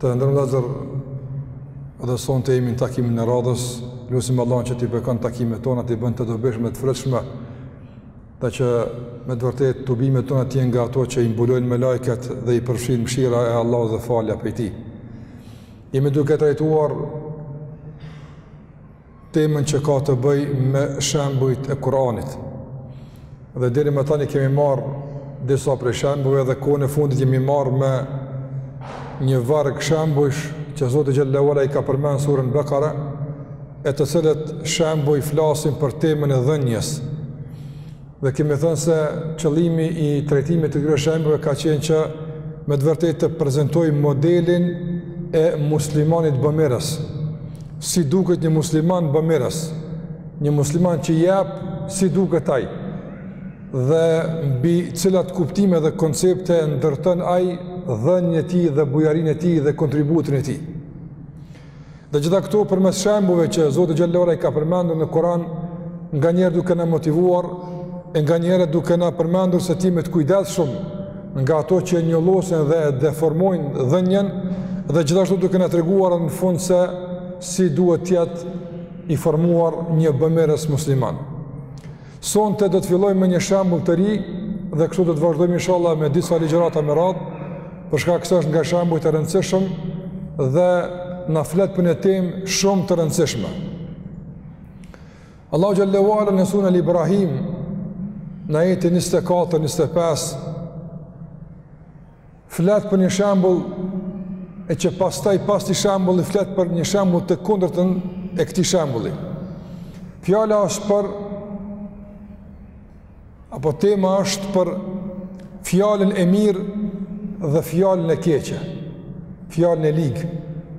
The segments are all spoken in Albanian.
Të nderuar vëllezër edhe sonte jemi në takimin e radhës, lusim Allahun që t'i bekon takimet tona, t'i bën të dobishme të frytshme, dhe që me të vërtet tubimet tona të jenë nga ato që i mbulojnë melaiket dhe i përfshin mshira e Allahut dhe falja prej tij. Jemi duke trajtuar temën që ka të bëjë me shembujt e Kur'anit. Dhe deri më tani kemi marrë disa prej shembujve dhe kohën e fundit jemi marrë me një varg shembujsh që Zoti xhel-le ue ala i ka përmend n'suren Bekare, e të cilët shembuj flasin për temën e dhënies. Dhe kemi thënë se qëllimi i trajtimit të këtyre shembujve ka qenë që me të vërtetë të prezantojë modelin e muslimanit bamirës. Si duket një musliman bamirës? Një musliman që jep si duket ai dhe mbi cilat kuptime dhe koncepte e ndërton ai dhënien e tij dhe bujarinë e tij dhe kontributin e tij. Dhe gjitha këto përmes shembujve që Zoti xhel-le ue ala i ka përmendur në Kur'an, nganjëherë duke na motivuar, e nganjëherë duke na përmendur se t'jemi të kujdesshëm, nga ato që e njollosin dhe e deformojnë dhënien, dhe gjithashtu duke na treguar në fund se si duhet të jetë i formuar një bamirës musliman. Sonte do të fillojmë me një shembull të ri dhe kështu do të vazhdojmë inshallah me disa ligjërata me radhë, për shkak se është nga shembujt e rëndësishëm dhe na flet për një temë shumë të rëndësishme. Allahu xhel-le ue ala në suren El Ibrahim në ajetin 24 25 flet për një shembull e që pastaj pas atij shembulli flet për një shembull të kundërtën e këtij shembulli. Fjala është për apo tema është për fjalën e mirë dhe fjalën e keqe, fjalën e ligë.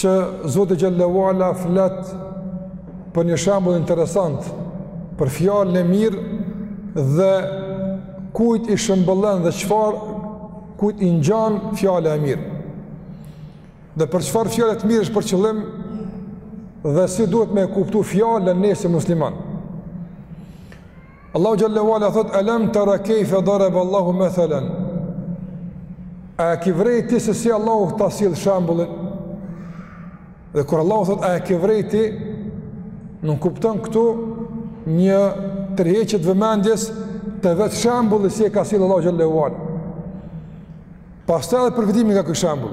që Zoti xhel-le ue ala flet për një shembull interesant për fjalën e mirë dhe kujt i shëmbëllen dhe çfarë kujt i ngjan fjala e mirë. Dhe për çfarë fjale të mirë është për qëllim dhe si duhet me e kuptu fjalën ne si musliman. Allahu xhel-le ue ala thotë alam tara kayfa daraba Allahu mathalan A e ki vrejt ti se si Allahu ta sjell shembullin? Dhe kur Allahu thotë a e ki vrejt ti, nënkupton këtu një tërheqje të vëmendjes te vetë shembulli si e ka sjell Allahu xhel-le ue ala. Pastaj edhe përfitimi nga ky shembull.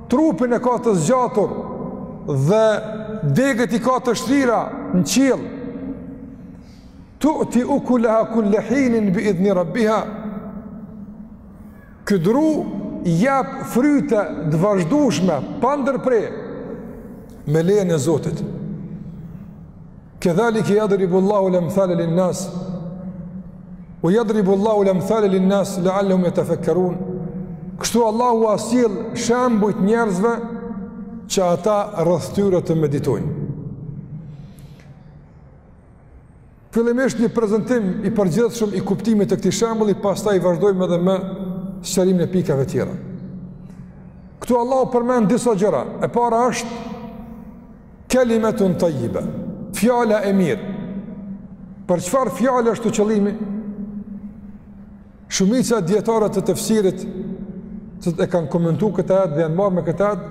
Trupin e ka të zgjatur dhe degët i ka të shtrira në qiell. Tu'ti ukulaha kul-le hinin bi idhni rabbiha. Ky dru jep fryte të vazhdushme, pandërprerë, me lejën e Zotit. Kedhalike jadribullahul emthale lin-nas Ue jadribullahul emthale lin-nas Leal-lehum jetefekkerun Kështu Allahu ua sjell shembujt njerëzve Që ata rreth tyre të meditojnë Fillimisht një prezentim i përgjithshëm i kuptimit të këtij shembulli, pastaj vazhdojmë edhe me sqarimin e pikave tjera. Këtu Allahu përmend disa gjëra. E para është Kelimetun tajjibe, fjala e mirë. Për çfarë fjale është qëllimi? Shumica e dijetarëve të tefsirit që e kanë komentu këtë ajet dhe janë marrë me këtë ajet,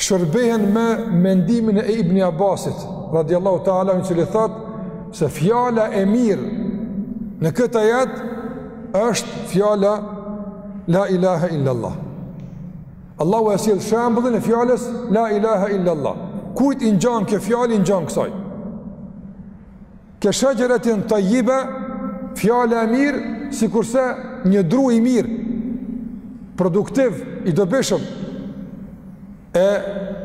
shërbehen me mendimin e Ibni Abbasit, radiallahu ta'ala anhu, i cili thotë, se fjala e mirë në këtë ajet është fjala La ilaha illallah. Allahu e sjell shembullin e fjalës la ilaha illa allah. Kujt i ngjan kjo fjalë i ngjan kësaj? Ke shexheretin tajjibe fjala e mirë sikurse një dru i mirë produktiv i dobishëm. E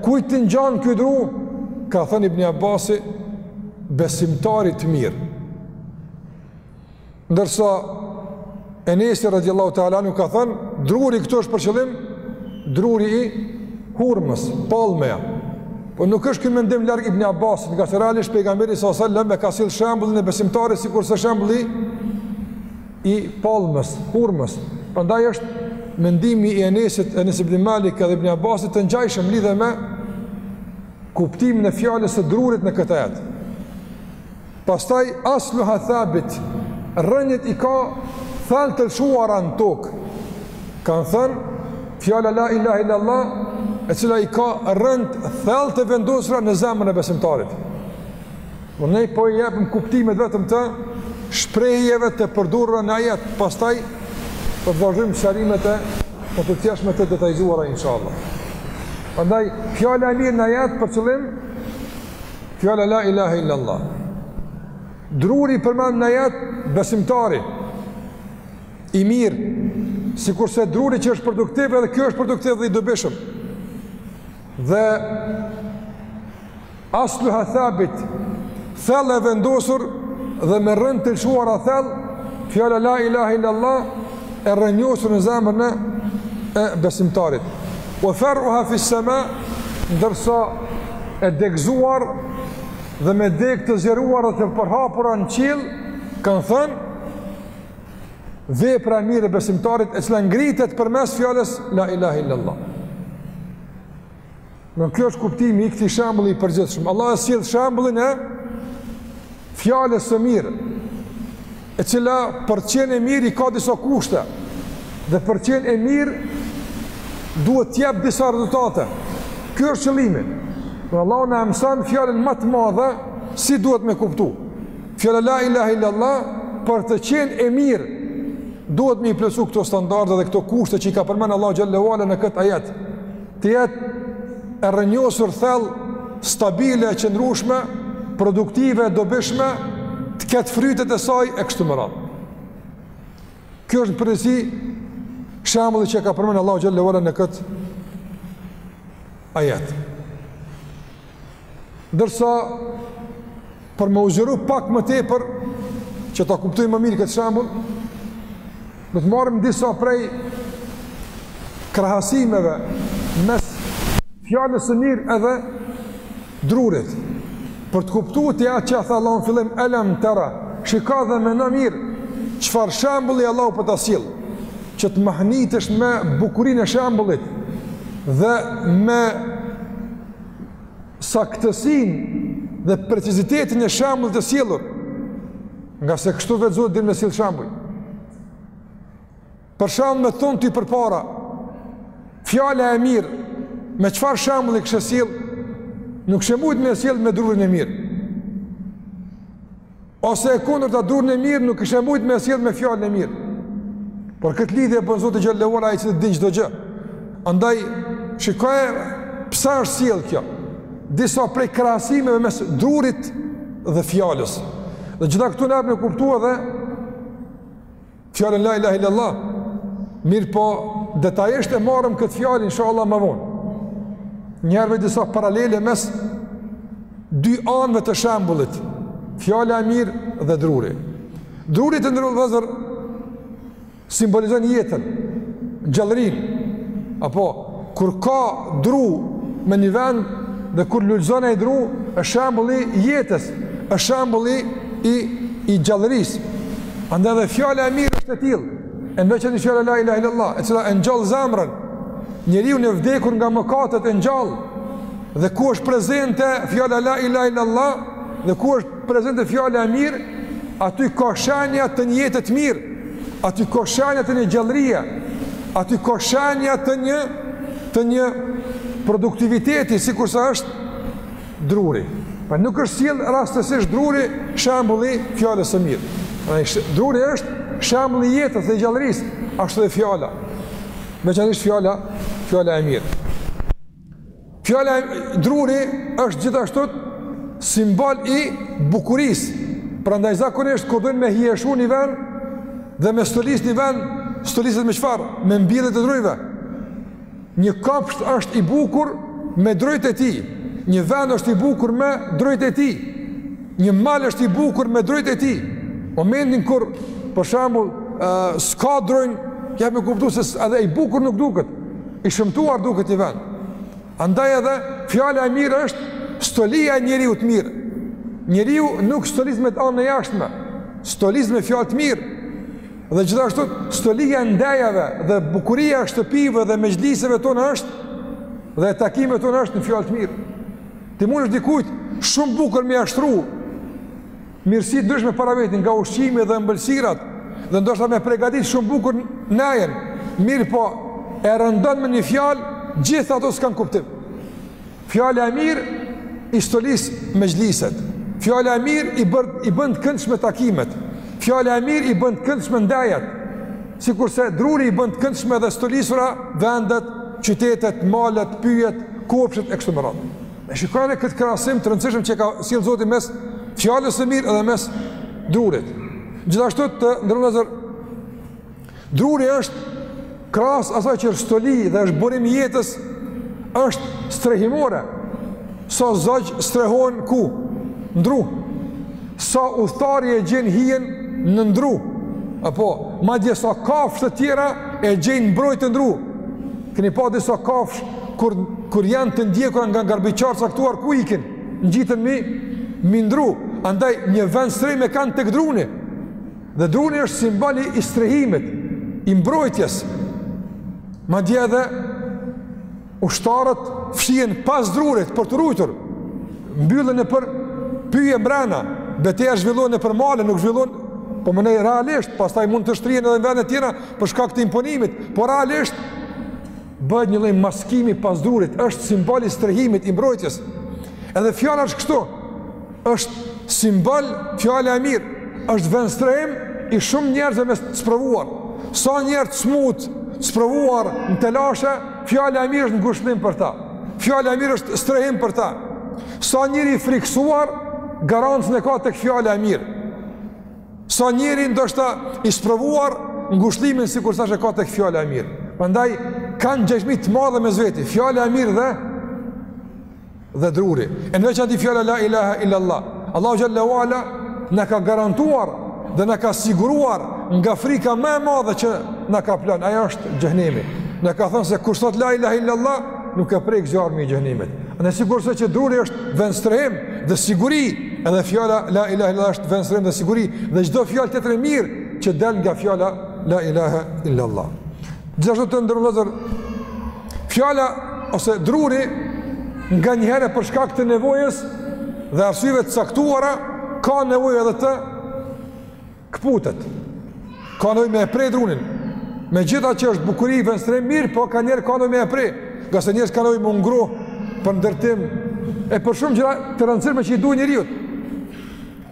kujt i ngjan ky dru? Ka thënë Ibni Abbasi besimtarit të mirë. Ndërsa Enesi radiallahu ta'ala anhu ka thënë, druri këtu është për qëllim, druri i hurmës, palmja. Po nuk është ky mendim larg Ibni Abbasit, ngase realisht pejgamberi alejhi selam e ka sjell shembullin e besimtarit sikurse shembulli i palmës, hurmës. Prandaj është mendimi i Enesit, Enes ibn Malik edhe Ibn Abbasit të ngjajshëm lidhur me kuptimin e fjalës së drurit në këtë ajet. Pastaj asluha thabit, rrënjët i ka thellë të lëshuara në tokë. Kanë thënë, fjala la ilahe illallah, e cila i ka rrënjët thellë të vendosura në zemrën e besimtarit. Domethënë po i japim kuptimet vetëm të shprehjeve të përdorura në ajet, pastaj do të vazhdojmë sqarimet e pak të thjeshta të detajzuara, inshallah. Prandaj, fjala e mirë në ajet për qëllim, fjala la ilahe illallah. Druri i përmendur në ajet besimtari i mirë, sikurse druri që është produktiv edhe ky është produktiv dhe i dobishëm. Dhe asluha thabit, thellë e vendosur dhe me rrënjë të lëshuara thellë, fjala la ilahe illallah, e rrënjosur në zemrën e besimtarit. ua faruha fi sama, ndërsa e degëzuar dhe me degë të zgjeruar dhe të përhapura në qiell, kanë thënë vepra e mirë e besimtarit e cila ngritet përmes fjalës la ilaha illallah. Ky është kuptimi i këtij shembulli i përgjithshëm. Allah e sjell shembullin e fjalës së mirë, e cila për të qenë e mirë i ka disa kushte, dhe për të qenë e mirë duhet të jep disa rezultate. Ky është qëllimi. Allahu na e mëson fjalën ma të madhe, si duhet me kuptu. Fjala la ilahe illallah, për të qenë e mirë, duhet me i plotësu këto standarde dhe këto kushte që i ka përmend Allah xhelle ve ala në këtë ajet. të jetë e rrënjosur thellë, stabile e qëndrueshme, produktive e dobishme, të ketë frytet e saj e kështu me radhë. Ky është në përgjithësi shembulli që e ka përmend Allahu xhelle ve ala në këtë ajet. Ndërsa për me u zgjeru pak më tepër që ta kuptojmë më mirë këtë shembull, do të marrim disa prej krahasimeve mes fjalës së mirë edhe drurit. Për të kuptu ti atë që tha Allahu në fillim elam tara, shiko dhe mendo mirë çfarë shembulli Allahu po ta sjell, që të mahnitesh me bukurinë e shembullit dhe me saktësinë dhe precizitetin e shembullit të sjellur. Ngase kështu veç Zoti din me sjell shembuj. Për shembull me thënë ti përpara fjala e mirë me çfarë shembulli kishe sjell nuk ishe mujt me sjell me drurin e mirë. Ose e kundërta drurin e mirë nuk ishe mujt me sjell me fjalën e mirë. Por këtë lidhje e bën Zoti xhelle ve ala i cili din çdo gjë. Andaj, shikoje pse është sjellë kjo. Disa prej krahasimeve mes drurit dhe fjalës. Dhe gjitha këto na japin me kuptu edhe Fjalën la ilahe illallah, mirëpo detajisht e marrim këtë fjalë, insha Allah më vonë. Njëherë disa paralele mes dy anëve të shembullit, fjala e mirë dhe druri. Druri të nderuar vëllezër simbolizon jetën, gjallërinë, apo Kur ka dru në një vend dhe kur lulëzon ai dru, është shembulli i jetës, është shembulli i i gjallërisë. Andaj edhe fjala e mirë është e tillë, e në veçanti fjala la ilaha illallah, e cila e ngjall zemrën. Njeriun e vdekur nga mëkatet e ngjall. Dhe ku është prezente fjala la ilaha illallah dhe ku është Prezente fjala e mirë, aty ka shenja të një jete të mirë, aty ka shenja të një gjallërie, aty ka shenja të një, të një produktiviteti, sikurse është druri. Pa nuk është sjell rastësisht druri shembull i fjalës së mirë. Pra druri është shembulli i jetës dhe gjallërisë, ashtu dhe fjala. Veçanisht fjala, fjala e mirë. Fjala e druri është gjithashtu simbol i bukurisë. Prandaj zakonisht kur doin me hijeshu ni vend dhe me stolis ni vend, stoliset me çfarë? Me mbjellje të drujve. Një kopsht është i bukur me drujt e tij. Një vend është i bukur me drujt e tij. Një mal është i bukur me drujt e tij. Momentin kur për shembull s'ka drunj, jep me kuptu se edhe i bukur nuk duket. I shëmtuar duket një vend. Andaj edhe fjala e mirë është stolia e njeriu të mirë. Njeriu nuk stolis me anë të jashtme, stolis me fjalë të mirë. Dhe gjithashtu stolia e ndejave dhe bukuria e shtëpive dhe mexhliseve tona është dhe e takimeve tona është në fjalë të mirë. Ti mundesh dikujt shumë bukur me ia shtru. Mirësi të ndryshme para veti, nga ushqimi dhe ëmbëlsirat, dhe ndoshta me pregaditë shumë bukur ndejën, mirëpo e rëndon me një fjalë, gjithë ato s'kanë kuptim. Fjala e mirë i stolis mexhliset, fjala e mirë i bën, i bën të këndshme takimet, fjala e mirë i bën të këndshme ndejat, sikurse druri i bën të këndshme dhe stolisura vendet, qytetet, malet, pyjet, kopshtet e kështu me radhë. E shikoni këtë krahasim të rëndësishëm që e ka sjellë Zoti mes fjalës së mirë dhe mes drurit. Gjithashtu të nderuar vëllezër druri është krahas asaj që është stoli dhe është burim i jetës është strehimore. Sa zogj strehohen ku? Në dru. Sa udhëtarë e gjejnë hijen nën dru. Apo madje sa kafshë të tjera e gjejnë mbrojtjen në dru. Keni pa disa kafshë kur kur janë të ndjekura nga grabitqarë të caktuar ku ikin ngjiten mbi, mbi dru andaj një vendstrehim e kanë tek druni dhe druni është simbol i strehimit i mbrojtjes madje edhe ushtarët fshihen pas drurit për t'u ruajtur mbyllen nëpër pyje mbrenda beteja zhvillohen nëpër male nuk zhvillohen po mënej realisht pastaj mund të shtrihen edhe në vende të tjera për shkak të imponimit por realisht Bëhet një lloj maskimi pas drurit, është simbol i strehimit i mbrojtjes. Edhe fjala është kështu. Është simbol fjala e mirë. Është vendstrehim i shumë njerëzve të sprovuar. Sa njerëz t'smut, t'sprovuar në telashe, fjala e mirë është ngushëllim për ta. Fjala e mirë është strehim për ta. Sa njeri i frikësuar, garancën e ka tek fjala e mirë. Sa njeri ndoshta i sprovuar ngushllimin sikur thashë e ka tek fjala e mirë. Prandaj, kanë ngjashmëri të madhe mes veti, fjala e mirë dhe dhe druri. E në veçanti fjala la ilaha illa Allah. Allahu Xhel-le ue Ala na ka garantuar dhe na ka siguruar nga frika më e madhe që na kaplon. Ajo është xhehnemi. Na ka thënë se kush thotë la ilaha illa Allah, nuk e prek zjarmi i xhehnemit. Dhe sikurse që druri është vendstrehim dhe siguri, edhe fjala la ilahe illallah është vendstrehim dhe siguri, dhe çdo fjalë tjetër e mirë që del nga fjala la ilahe illallah. Gjithashtu të nderuar vëllezër, fjala ose druri nganjëherë për shkak të nevojës dhe arsyve të caktuara, ka nevojë edhe të Këputet. Ka nevojë me e pre drunin. Megjithëqë është bukuri, vendstrehim i mirë, po kanjëherë ka nevojë me e pre. Ngase njerëzit kanë nevojë m'u ngroh, për ndërtim. E për shumë gjëra të rëndësishme që i duhen njeriut.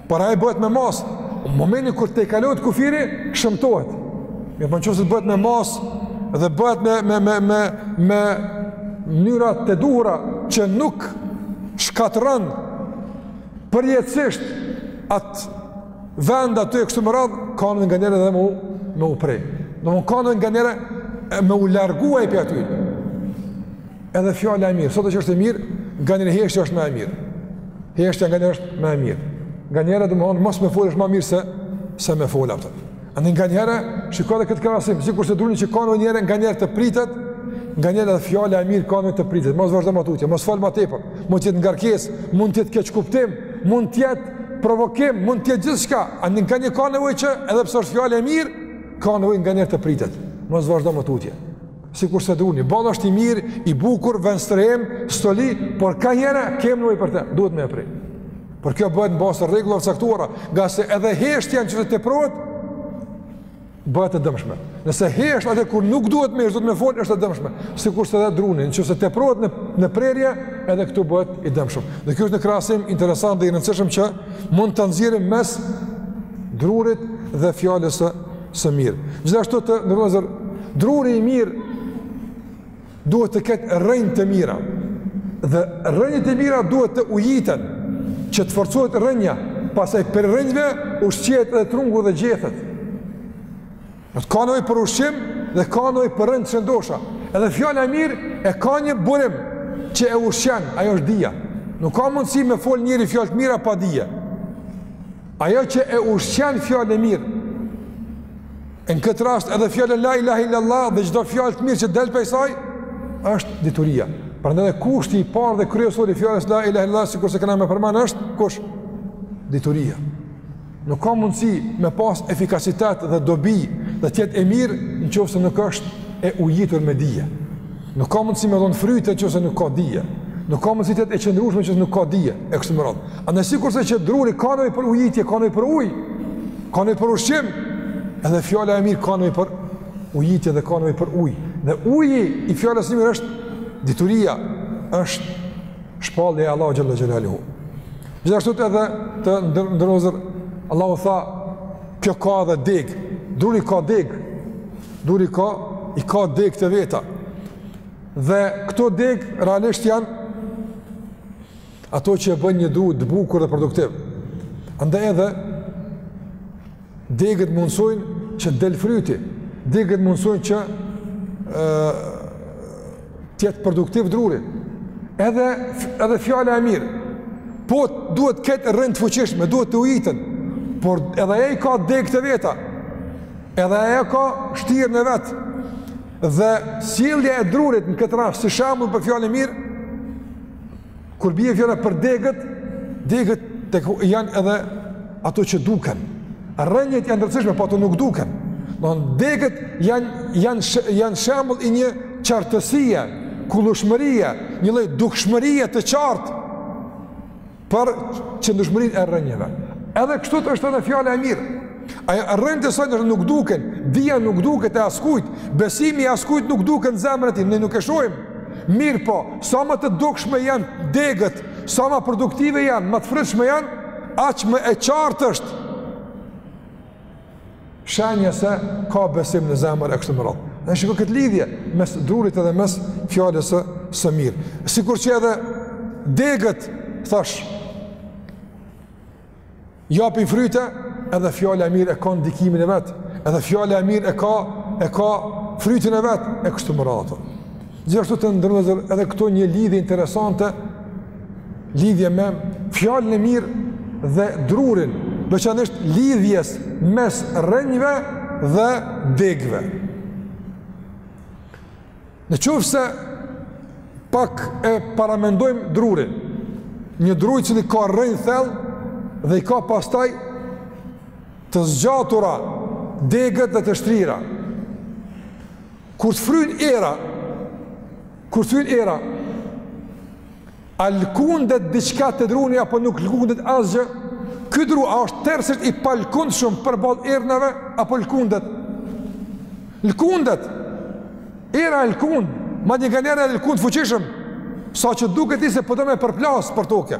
Por ajo bëhet me masë. Në momentin kur tejkalohet kufiri, shëmtohet. Mirëpo në qoftë se bëhet me masë dhe bëhet me, me, me, me, me mënyra të duhura që nuk shkatërron përjetësisht atë vend aty e kështu me radhë ka nevojë nganjëherë edhe me me u pre. Domethënë ka nevojë nganjëherë me u largu prej aty. Edhe fjala e mirë, sado që është e mirë, nganjëherë heshtja është ma e mirë. Heshtja nganjëherë është ma e mirë. Nganjëherë domethënë mos me fol është ma e mirë se sa me fol aty. Andaj nganjëherë, shiko edhe këtë krahasim, sikurse druni që ka nevojë nganjëherë të pritet, nganjëherë edhe fjala e mirë ka nevojë të pritet, mos vazhdo ma tutje, mos fol ma tepër, mund të jetë ngarkesë, mund të jetë keqkuptim, mund të jetë provokim, mund të jetë gjithçka, andaj kanjëherë ka nevojë që edhe pse është fjala e mirë, ka nevojë nganjëherë të pritet, mos vazhdo ma tutje. Sikurse druni, boll është i mirë, i bukur, vendstrehim, stoli, por kanjëherë kemi nevojë për te, duhet me e pre. Por kjo bëhet në bazë të rregullave të caktuara, ngase edhe heshtja në qoftë se teprohet bëhet e dëmshme. Nëse hesht atëherë kur nuk duhet me hesht, duhet me fol është e dëmshme. Sikurse edhe druni, nëse teprohet në në prerje, edhe këtu bëhet i dëmshëm. Dhe kjo është një krahasim interesant dhe i rëndësishëm që mund ta nxjerrim mes drurit dhe fjalës së mirë. Gjithashtu të nderuar vëllezër druri i mirë duhet të ketë rrënjë të mira. Dhe rrënjët e mira duhet të ujiten, që të forcohet rrënja, pastaj prej rrënjëve ushqehet dhe trungu dhe gjethet. Do të thotë ka nevojë për ushqim dhe ka nevojë për rrënjë të shëndosha. Edhe fjala e mirë e ka një burim që e ushqen, ajo është dija. Nuk ka mundësi me fol njeri fjalë të mira pa dije. Ajo që e ushqen fjalën e mirë. Në këtë rast edhe fjalën la ilaha illallah dhe çdo fjalë të mirë që del prej saj, është dituria. Prandaj dhe kushti i parë dhe kryesor i fjalës la ilaha illallah sikurse kena me përmend është kush? Dituria. Nuk ka mundësi me pas efikasitet, dhe dobi dhe të jetë e mirë në qoftë se nuk është e ujitur me dije. Nuk ka mundësi me dhonë fryte qoftë se nuk ka dije. Nuk ka mundësi të jetë e qëndrueshme qoftë se nuk ka dije, e kështu me radhë. Andaj sikurse që druri ka nevojë për ujitje, ka nevojë për ujë, ka nevojë për ushqim, edhe fjala e mirë ka nevojë për ujitje dhe ka nevojë për ujë. Dhe uji i fjalës së mirë është dituria, është shpallja e Allahut Xhele Xhelaluhu. Gjithashtu edhe, të nderuar vëllezër, Allahu tha, Kjo ka edhe degë, druri ka degë, druri ka, i ka degët e veta. Dhe këto degë, realisht janë, ato që e bëjnë një dru të bukur dhe produktiv. Andaj edhe, degët mundësojnë që del fryti, degët mundësojnë që e, të jetë produktiv druri. Edhe edhe fjala e mirë. Po duhet të ketë rrënjë të fuqishme, duhet të ujitet. Por edhe ajo i ka degët e veta. Edhe ajo e ka shtrirjen e vet. Dhe sjellja e drurit në këtë rast, si shembull për fjalën e mirë, Kur bie fjala për degët, degët janë edhe ato që duken. Rrënjët janë të rëndësishme, po ato nuk duken. Domethënë degët janë janë janë shembull i një qartësie, kullushmërie, një lloj dukshmërie të qartë për qëndrueshmërinë e rrënjëve. Edhe kështu është edhe fjala e mirë. Ajo rrënjët e saj nuk duken, dija nuk duket e askujt, besimi i askujt nuk duket në zemrën e tij, ne nuk e shohim. Mirëpo, sa më të dukshme janë degët, sa më produktive janë, më të frytshme janë, aq më e qartë është shenja se ka besim në zemër e kështu me radhë. E shiko këtë lidhje mes drurit edhe mes fjallës së, së mirë. Sikur që edhe degët, thashë, Japin fryte, edhe fjala e mirë e ka ndikimin e vet, edhe fjala e mirë e ka e ka frytin e vet e kështu me radhë. Gjithashtu të nderuar vëllezër edhe këtu një lidhje interesante, lidhje me fjalën e mirë dhe drurin, veçanërisht lidhjes mes rrënjëve dhe degëve. Në qoftë se pak e paramendojmë drurin, një dru i cili ka rrënjë thellë dhe i ka pastaj të zgjatura degët dhe të shtrira. Kur të fryn era, kur të fryn era, A lëkundet diçka te druni apo nuk lëkundet asgjë? Ky dru a është tërësisht i palëkundshëm përballë ernave apo lëkundet? Lëkundet. Era e lëkund, madje nganjëherë edhe e lëkund fuqishëm, saqë duket se po do me përplas për tokë.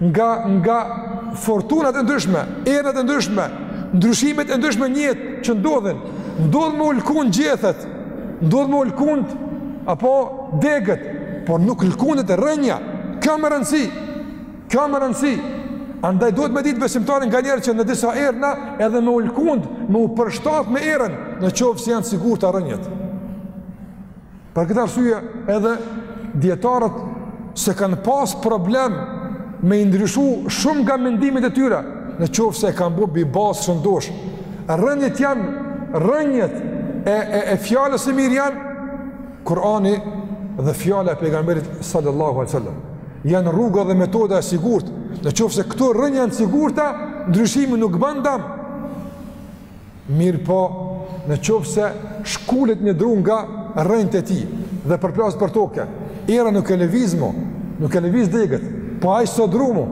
Nga, nga fortunat e ndryshme, ernat e ndryshme, ndryshimet e ndryshme në jetë që ndodhin, ndodh me u lkund gjethet, ndodh me u lkund apo degët, por nuk lkundet rrënja, ka më rëndësi, ka më rëndësi, andaj duhet me ditë besimtari nganjëherë që në disa erna edhe me u lkund, me u përshtat me erën, në qoftë se janë sigurta rrënjët. Për këtë arsye edhe dijetarët s'e kanë pas problem me i ndryshu shumë nga mendimet e tyre, në qoftë se e kanë bo mbi bazë të shëndoshë. Rrënjët janë, rrënjët e, e, e fjalës së mirë janë, Kurani dhe fjala e pejgamberit sallallahu alejhi ue selam. Janë rruga dhe metoda e sigurt, në qoftë se këto rrënjë janë sigurta, ndryshimi nuk ban dam. Mirëpo, në qoftë se shkulet një dru nga rrënjët e tij dhe përplaset për toke, era nuk e lëviz më, nuk e lëviz degët, po ai s'o dru më.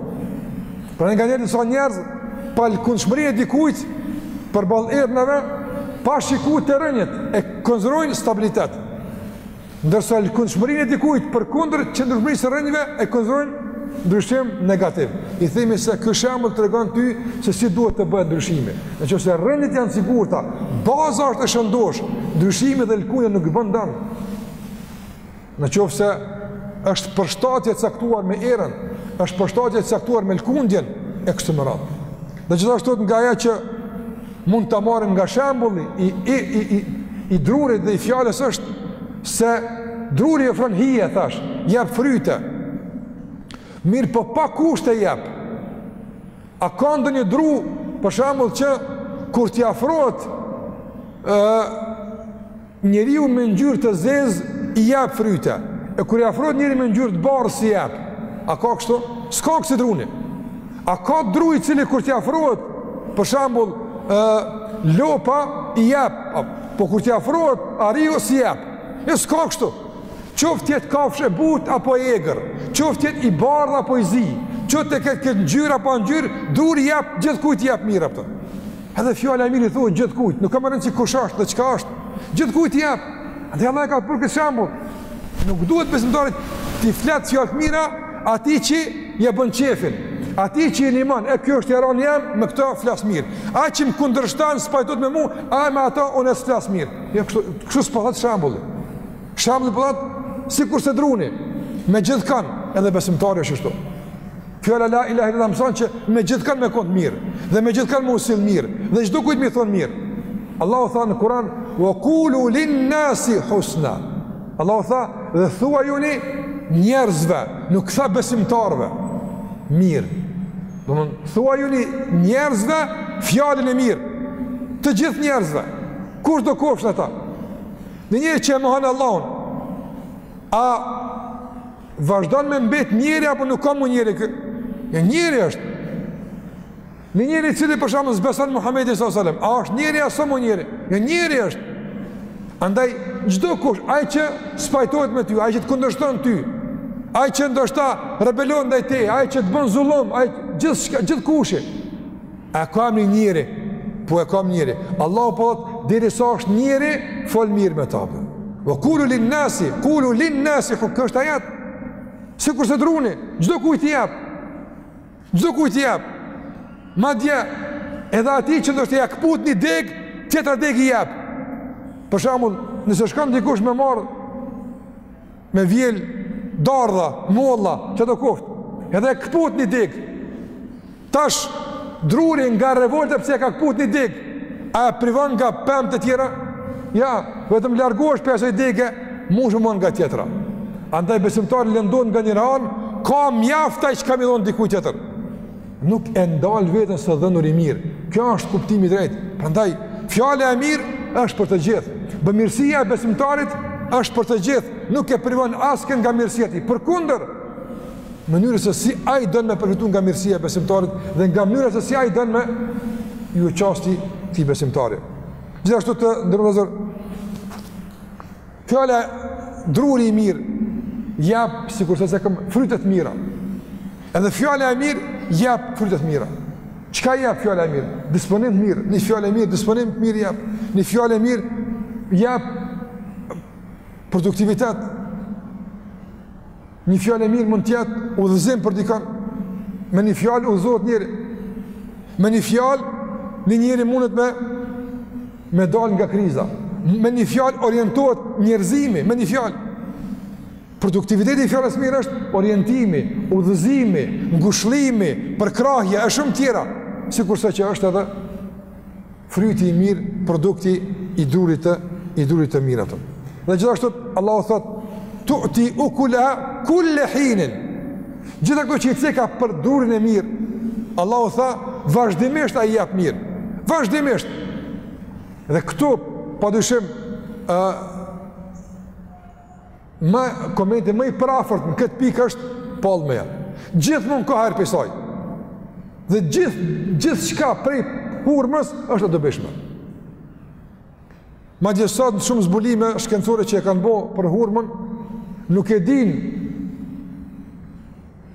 Pra nganjëherë disa njerëz, palëkundshmërinë e dikujt, përballë ernëve, pa shiku te rrënjët, e konsiderojnë stabilitet. Ndërsa lëkundshmërinë e dikujt përkundër qëndrueshmërisë së rrënjëve e konsiderojnë ndryshim negativ. I themi se ky shembull tregon ty se si duhet të bëhet ndryshimi. Në qoftë se rrënjët janë sigurta, baza është e shëndoshë, ndryshimi dhe lëkundja nuk bën dëm. Në qoftë se është përshtatje e caktuar me erën, është përshtatje e caktuar me lëkundjen e kështu me radhë. Dhe gjithashtu nga ajo që Mund ta marrim nga shembulli i i i i, i drurit dhe i fjalës është se druri ofron hije thash, jep fryte. Mirëpo pa kushte jep. A ka ndonjë dru për shembull që kur t'i afrohet ë Njeriu me ngjyrë të zezë i jep fryte. E kur i afrohet njeriu me ngjyrë të bardhë s'i jep. A ka kështu? S'ka kësi druni. A ka dru i cili kur t'i afrohet, për shembull, e, lopa i jep, po kur t'i afrohet, ariu s'i jep. E s'ka kështu. Qoftë të jetë kafshë e butë apo e egrë, qoftë të jetë i bardhë apo i zi, qoftë ta ketë këtë ngjyrë apo atë ngjyrë, druri i jep, gjithkujt i jep mirë apëtën. Edhe fjala e mirë i thuhet gjithkujt, nuk ka më rëndësi kush është, dhe çka është. Gjithkujt i jap. Dhe Allahu e ka pru këtë shembull. Nuk duhet besimtari t'i flet fjalë të mira atij që ia bën qefin. Ati që i nimon, e ky është jaran jem, me këta flas mirë. A që më kundërshton, s'pajtohet me mu, a me ata, unë s'flas mirë. Ja, kështu, kështu s'po thotë shembulli. Shembulli po thotë, sikurse druni, me gjithkan, edhe besimtari është ashtu. Fjala la ilaha illallah mëson që me gjithkën me kon mirë dhe me gjithkën me u sill mirë dhe çdokujt me i thon mirë. Allahu tha në Kur'an: "Wa qulu lin-nasi husna." Allahu tha: "Dhe thuajuni njerëzve, nuk tha besimtarëve, mirë." Dhe thuajuni njerëzve fjalën e mirë. Të gjithë njerëzve, kushdo qofshin ata. Një njeri që e mohon Allahun, a Vazhdon me mbet njeri apo nuk ka më njeri ky? Ja, njeri është. Një njeri i cili për shembull s'beson Muhamedin sallallahu alajhi wasallam, a është njeri apo s'o më njeri? Ja, njeri është. Andaj çdokush, ai që s'pajtohet me ty, ai që të kundërshton ty, ai që ndoshta rebelon ndaj te, ai që të bën zullum, ai gjithçka, gjithkushi. E kam një njeri, po e kam njeri. Allahu po thotë, derisa është njeri, fol mirë me ta. Ve kulu lin nasi, kulu lin nasi, po kështu ajeti. Sikurse druni, çdokujt i jap. Çdokujt i jap. Madje, edhe ati që ndoshta ia këput një degë, tjetra degë i jap. Për shembull, nëse shkon dikush me marrë, me vjel, dardha, molla, çkado koftë, edhe e këput një degë, Tash, druri nga revolta pse e ka këput një degë, a e privon nga pemët e tjera? Ja, vetëm largohesh prej asaj dege, mushë më nga tjetra. Andaj besimtarin e lëndon nga njëra anë, ka mjaft ai çka me i dhonë dikujt tjetër. Nuk e ndalë veten së dhënuri mirë. Kjo është kuptimi i drejtë. Prandaj, fjala e mirë është për të gjithë. Bëmirësia e besimtarit është për të gjithë. Nuk e privon askënd nga mirësia e tij, përkundër mënyrës se si ai don me përfitu nga mirësia e besimtarit dhe nga mënyra se si ai don me iu qas këtij besimtari. Gjithashtu të nderuar vëllezër fjala druri i mirë jap sikurse cekëm fryte të mira. Edhe fjala e mirë jap fryte të mira. Çka jap fjala e mirë? Disponim të mirë, një fjalë e mirë, disponim të mirë jap. Një fjalë e mirë jap produktivitet, Një fjalë e mirë mund të jetë udhëzim për dikënd. Me një fjalë udhëzohet njeri. Me një fjalë një njeri mundet me me dal nga kriza. Me një fjalë orientohet njerëzimi, me një fjalë. Produktiviteti i fjalës mirë është orientimi, udhëzimi, ngushëllimi, përkrahja e shumë tjera, sikurse që është edhe fryti i mirë, produkti i drurit të i drurit të mirë atë. Dhe gjithashtu Allahu thot: "Tu'ti ukula kull hinin." Gjithë ato që i ceka për drurin e mirë, Allahu tha, vazhdimisht ai jep mirë. Vazhdimisht. Dhe këtu padyshim ë Ma, komenti më i prafërt në këtë pikë është palma, ja. Gjithmonë ka hurma prej saj. Dhe gjithë gjithçka prej hurmës është e dobishme. Madje sot në shumë zbulime shkencore që e kanë bo për hurmën, nuk e din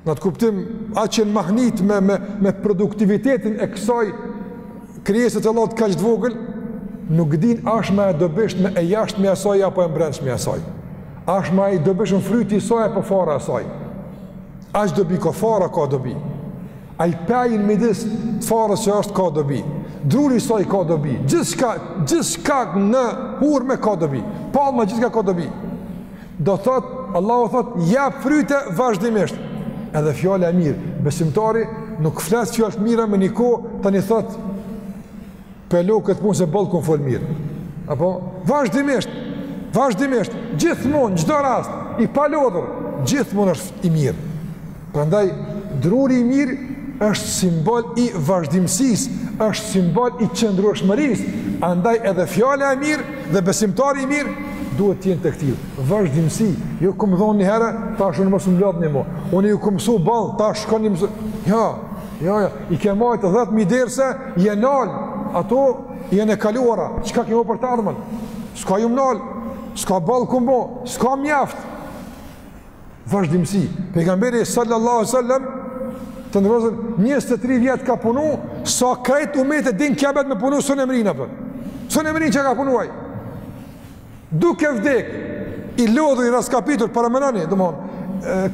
Në atë kuptim, aq janë mahnit me, me, me produktivitetin e kësaj krijese të Allahut kaq të vogël, nuk din asht ma e dobishme e jashtmja e saj apo e mbrendshmja e saj. Asht ma i dobishëm fryti i saj apo fara e saj. Aq dobi ka fara ka dobi. Ai peni midis të farës që është ka dobi. Druri i saj ka dobi. Gjithçka, gjithçka në hurme ka dobi. Palma gjithçka ka dobi. Do thot, Allahu thot, jep fryte vazhdimisht. Edhe fjala e mirë, besimtari nuk flet fjalë të mira më një kohë tani thot po e lë këtë punë se boll kum fol mirë. Apo vazhdimisht, vazhdimisht, gjithmonë çdo rast i palodhur, gjithmonë është i mirë. Prandaj druri i mirë është simbol i vazhdimësisë, është simbol i qëndrueshmërisë, andaj edhe fjala e mirë dhe besimtari i mirë duhet të jenë të këtill. Vazhdimësi, jo kum dhon një herë, tash unë mos më lodhni më. Unë ju kum mësu boll, tash shkoni më. Jo, jo, jo. I ke mbajtë 10000 derse, je nal. Ato janë e kaluara. Çka kemo për të ardhmen? S'ka u nal. S'ka boll kum bo, s'ka mjaft. Vazhdimësi. Pejgamberi sallallahu alaihi wasallam të nderuar, 23 vjet ka punu sa krejt umet deri n'kijamet me punu s'e mbërrin aq për. S'e mbërrin që ka punu ai. Duke vdek, i lodhur i raskapitur, paramendoni, domethon,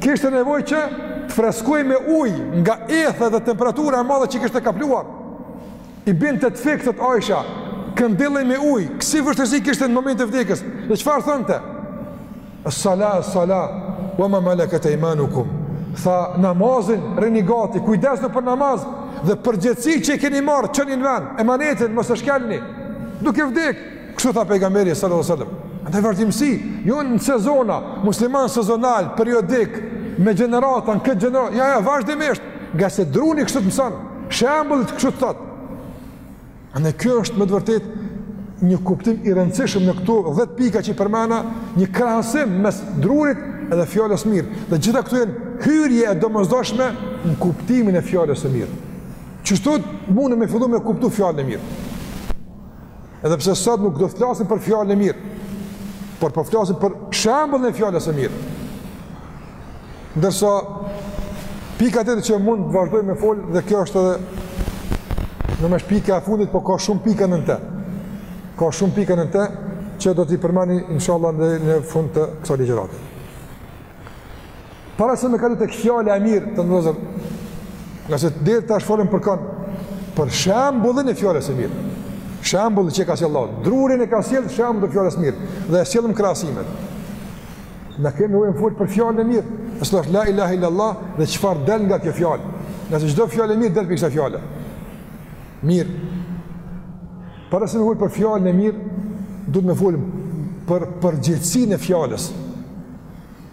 kishte nevojë që të freskojnë me ujë nga ethe dhe temperatura e madhe që e kishte kapluar. I binte të fikët Aisha, e këndellte me ujë, kësi vështirësi kishte në momentet e vdekjes, dhe çfarë thënte? As-sala, as-sala, wa ma malakat aymanukum. Tha namazin, rrini gati, kujdesnu për namaz dhe përgjegjësi që e keni marr, çoni në vend, emanetin mos e shkelni. Duke vdek, kështu tha pejgamberi sallallahu alajhi wasallam. Andaj vazhdimësi, jo në sezona, musliman sezonal, periodik, me gjeneratën, këtë gjeneratën, ja, ja, vazhdimisht, ngase druni kështu të mëson, shembulli kështu të thot. Andaj kjo është me të vërtetë një kuptim i rëndësishëm në këto 10 pika që i përmena, një krahasim mes drurit edhe fjalës së mirë. Dhe gjitha këto janë hyrje e domozdoshme në kuptimin e fjalës së mirë. Qështu mund me fillu me kuptu fjallën e mirë? Edhe pse sot nuk do të flasim për fjallën e mirë, por po flasim për shembullin e fjalës së mirë. Ndërsa, pika tjetër që mund të vazhdoj me fol, dhe kjo është edhe në mesh pika e fundit, po ka shumë pika nën te. Ka shumë pika nën te, që do t'i përmeni, inshallah, në, në fund të kësaj ligjërate. Para se me kalu tek fjala e mirë, të nderuar vëllezër, ngase deri tash folëm për kan, për shembullin e fjalës së mirë. Shembullin që e ka sjell Allahu, drurin e ka sjell shembull të fjalës së mirë, dhe i sjellëm krahasimet. Na kemi nevojë me fol për fjalën e mirë. Asht la ilaha illallah dhe çfarë del nga kjo fjalë. Ngase çdo fjalë e mirë del pi kësaj fjale. Mirë. Para se me fol për fjalën e mirë, duhet me fol për përgjegjësinë e fjalës.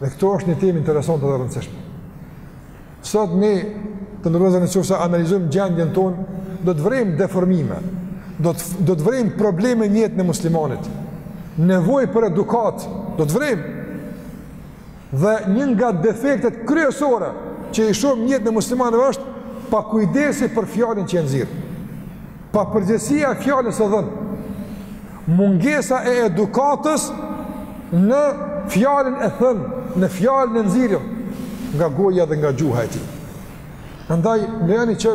Dhe këtu është një temë interesante dhe e rëndësishme. Sot ne, të nderuar vëllezër, në qoftë se analizojmë gjendjen tonë, do të vërejmë deformime, do të, do të vërejmë probleme në jetën e muslimanit, nevojë për edukatë, do të vërejmë. Dhe një nga defektet kryesore që i shohim në jetën e muslimanëve është pakujdesi për fjalën që e nxirr. Papërgjegjësia e fjalës së dhënë, mungesa e edukatës në fjalën e thënë, në fjalën e nxjerrun, nga goja dhe nga gjuha e tij. Andaj, lejoni që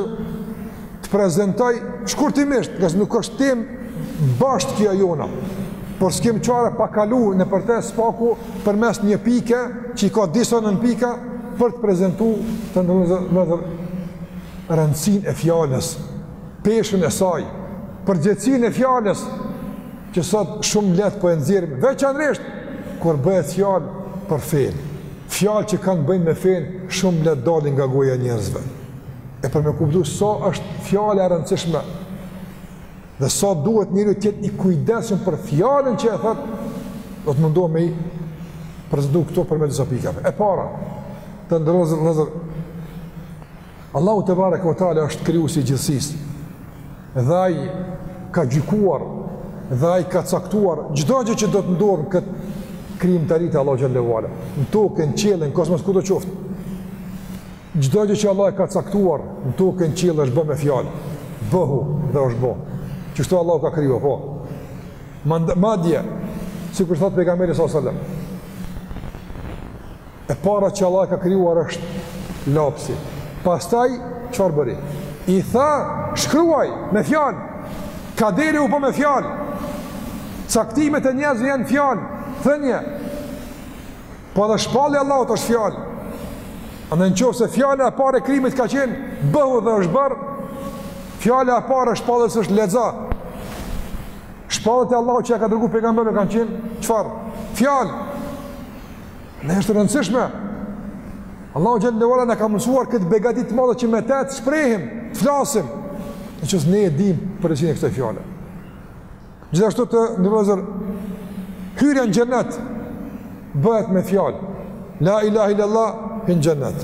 të prezentoj shkurtimisht, ngase nuk është temë bash kjo e jona, por s'kem çare pa kalu nëpër te së paku përmes një pike që i ka disa nënpika për të prezentu të nderuar vëllezër rëndësinë e fjalës peshën e saj, përgjegjësinë e fjalës, që sot shumë lehtë po e nxjerrim veçanërisht kur bëhet fjalë për fenë. Fjalë që kanë të bëjnë me fenë shumë lehtë dalin nga goja e njerëzve. E për me kuptu sa është fjala e rëndësishme dhe sa duhet njeriu të jetë i kujdesshëm për fjalën që e thotë, do të mundohem me i prezantu këto përmes disa pikave. E para, të nderuar vëllezër, Allahu tebareke ve teala është krijuesi i gjithësisë. Dhe ai ka gjykuar dhe ai ka caktuar çdo gjë që do të ndodhë në këtë krijimtari të Allahut xhelle ve ala. Në tokë, në qiell, në kosmos kudo qoftë. Çdo gjë që Allahu e ka caktuar në tokë, në qiell është bë me fjalë. Bëhu dhe është bë. Qështu Allahu ka kriju, po. Madje, sikur thotë pejgamberi sallallahu alajhi wasallam, E para që Allah e ka krijuar është lapsi. Pastaj çfarë bëri? I tha, shkruaj me fjalë. Kaderi u bë me fjalë. Caktimet e njerëzve janë fjalë, thënie. Po edhe shpallja e Allahut është fjalë. Andaj në qoftë se fjala e parë e krijimit ka qenë bëhu dhe është bërë, fjala e parë e shpalljes është lexo. Shpalljet e Allahut që ja ka dërguar pejgamberëve kanë qenë çfarë? Fjalë. Andaj është e rëndësishme. Allahu xhele ue ala na ka mundësuar këtë begati të madhe që me të të shprehim, të flasim. Në qoftë se ne e dimë për rëndësinë e kësaj fjale. Gjithashtu të nderuar vëllezër hyrja në xhenet bëhet me fjalë. La ilaha illallah hin në xhenet.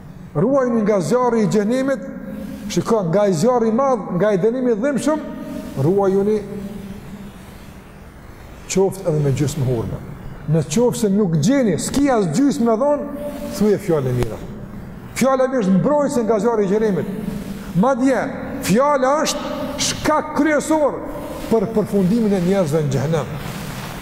Ruajuni nga zjarri i xhehenemit, shiko nga ai zjarri i madh, nga ai dënimi i dhimbshëm, ruajuni qoftë edhe me gjysmë hurme. Në qoftë se nuk gjeni, s'ki as gjysmë me dhonë, thuje fjalën e mirë. Fjala e mirë është mbrojtëse nga zjarri i xhehenemit. Madje, fjala është shkak kryesor për përfundimin e njerëzve në xhehenem.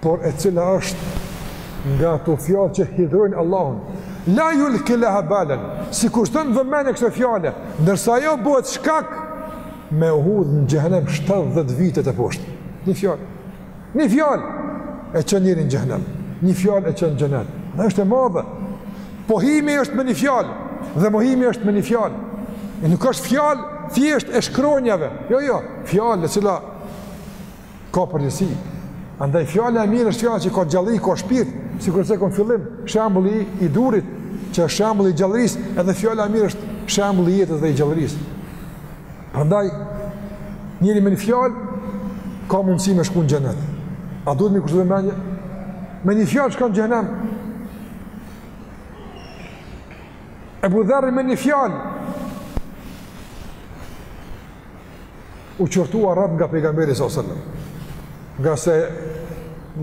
por e cila është nga ato fjalë që hidhërojnë Allahun. La julki leha balen, s'i kushton vëmendje kësaj fjale, ndërsa ajo bëhet shkak me u hudh në xhehenem 70 vite teposhtë. Një fjalë. Një fjalë e çon njerin në xhehenem. Një fjalë e çon në xhenet. Andaj është e madhe. Pohimi është me një fjalë dhe mohimi është me një fjalë. E nuk është fjalë thjesht e shkronjave. Jo, jo, fjalë e cila Ka përgjegjësi. Andaj fjala e mirë është fjala që ka gjallëri, ka shpirt, sikurse ka në fillim, shembulli i drurit, që është shembulli i gjallërisë, edhe fjala e mirë është shembulli i jetës dhe i gjallërisë. Prandaj, njeri me një fjalë, ka mundësi me shku në xhenet. A duhet me i kushtu vëmendje? Me një fjalë shkon në xhehenem. Ebu Dherri me një fjalë, u qortua rreptë nga pejgamberi alejhi selam. Ngase e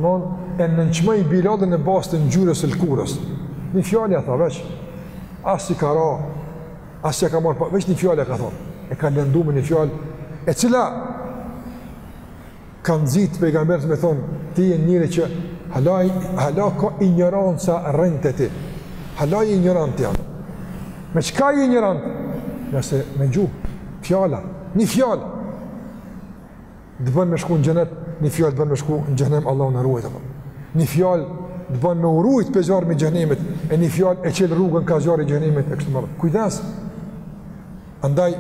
nën, e nënçmoi Bilalin në bazë të ngjyrës së lëkurës. Një fjalë ia tha veç, as që i ka ra, as që e ka marrë, veç një fjalë ia ka thonë. E ka lëndu me një fjalë, e cila Ka nxit pejgamberin me thonë, ti je njeri që hala hala ka injoranca rrin te ti. Hala je injorant jam. Me çka je injorant? Ja se me gjuhë, fjala, një fjalë. Të bën me shku në xhenet, një fjalë të bën me shku në xhehenem Allahu na ruajt. Një fjalë të bën me u rujt pe zjarrmit xhehenemit, e një fjalë e çel rrugën ka zjarri i xhehenemit e kështu me radhë. Kujdes. Andaj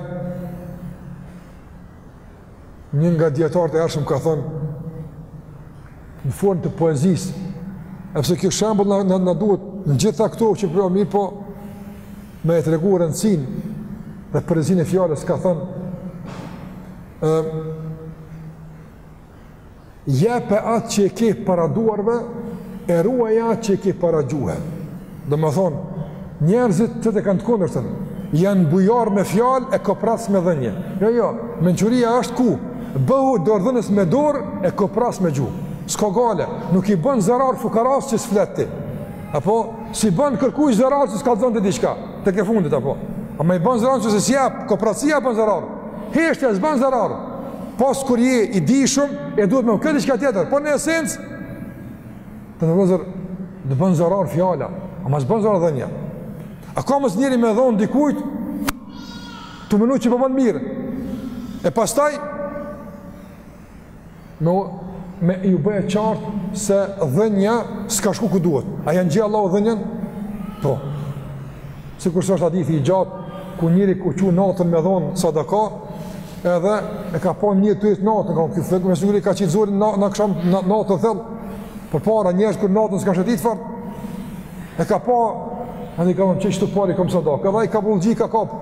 Një nga dijetarët e hershëm ka thënë, në formë të poezisë, e pse kjo shembull na, na, na duhet në gjitha këto që pra mirëpo, me e tregu rëndësinë dhe rrezikun e fjalës, ka thënë, e, jepe atë që e ke para duarve, e ruaj atë që e ke para gjuhe. Domethënë, njerëzit të të kanë të kundërtën, janë bujarë me fjalë e koprac me dhënie. Jo, jo, mençuria është ku, bëhu dorëdhënës me dorë e koprac me gjuhë. S'ka gajle, nuk i bën zarar fukaras që s'flet ti. Apo, s'i bën kërkuj zarar që s'kallxon ti diçka, tek e fundit, apo. Ama i bën zarar që s'jep, kopracia bën zarar. Heshtja s'bën zarar. Pas kur je i dijshëm, e duhet më këtë diçka tjetër, po në esencë të vëzër të bën zarar fjala, ama s'bën zarar dhënia. A ka mos njëri me dhon dikujt? Tu menu që po bën mirë. E pastaj me u me ju bë e qartë se dhënia s'ka shku ku duhet. A ja njeh Allahu dhënien? Po. Sikur është hadithi i gjatë, ku njëri u çu natën me dhonë sadaka, edhe e ka pa një të jetë natën, ka këtë thëgë, me siguri ka qitë zori në, në kësham në, natën thellë, përpara njerëzit kur natën s'ka shëtit fare, e ka pa, edhe i ka thonë, qe qeto pare i kom sadaka, edhe i ka bulgji, ka kapë,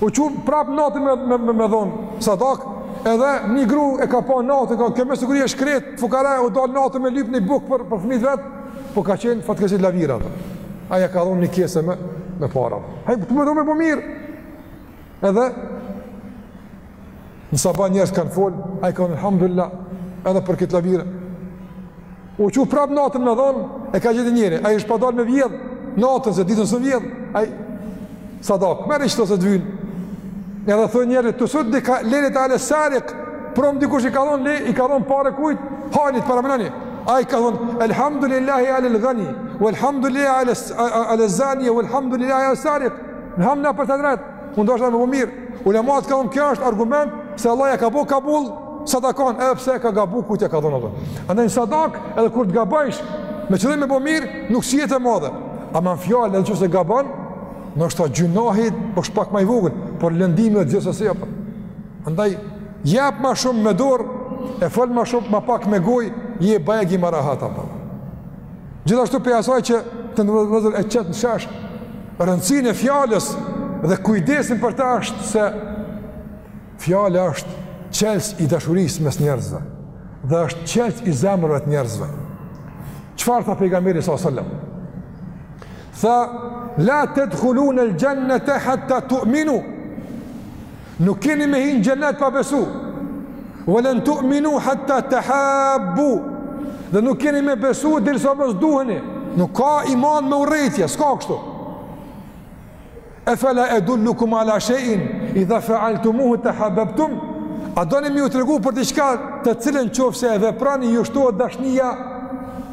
U çu prap natën me me me, me dhon sadak, edhe një gru e ka pa natën, ka kjo me siguri është krejt fukara u dal natën me lyp një buk për për fëmijt e vet, po ka qenë fatkeqësisht lavire. Ai ja ka dhon një kese me me para. Ai tu mendu me bo mirë. Edhe në sabah njerëz kanë fol, ai ka alhamdulillah edhe për këtë lavire. U çu prap natën me dhon, e ka gjetë njëri, ai është pas dal me vjedh, natën se ditën s'vjedh, ai sadak, merri qeto se të vyn. Edhe thonë njerëz, tusuddika lejlete ala sarik, prom dikush i ka dhon le, i ka dhon pare kujt, hajnit paramenoni. Ai ka thon elhamdulillahi alel gani, elhamdulillahi ale ale zani, elhamdulillahi ale sarik. Në hamë në për të drejtë. Unë deshta me bo mirë. Ulemat kanë thënë kjo është argument se Allahu ja ka bo kabul sadakan, edhe pse e ka gabu kujt ja ka dhon dhe. Andaj në sadak edhe kur të gabojsh me qëllim me bo mirë, nuk si jetë e madhe. Ama në fjalë edhe nëse gabon, ndoshta gjynahi është pak ma i vogël, por lëndimi gjithsesi jepë. Andaj, jep ma shumë me dorë, e fol ma shumë, ma pak me gojë, je bajagi ma rahat, Gjithashtu prej asaj që të nderuar e qet në shesh, Rëndësinë e fjalës dhe kujdesin për të është se fjala është çelës i dashurisë mes njerëzve dhe është çelës i zemrave të njerëzve. Çfarë tha pejgamberi sallallahu alajhi wasallam? Tha la tadkhulun al-jannata hatta tu'minu. Nuk keni me hi në xhenet pa besu. Wa lan tu'minu hatta tahabbu. Dhe nuk keni me besu derisa mos duheni. Nuk ka iman me urrejtje, s'ka kështu. E fela edullukum ala shej'in idha fealtumuhu tehabebtum, a doni me ju tregu për diçka të cilën qoftë se e veproni ju shtohet dashnia,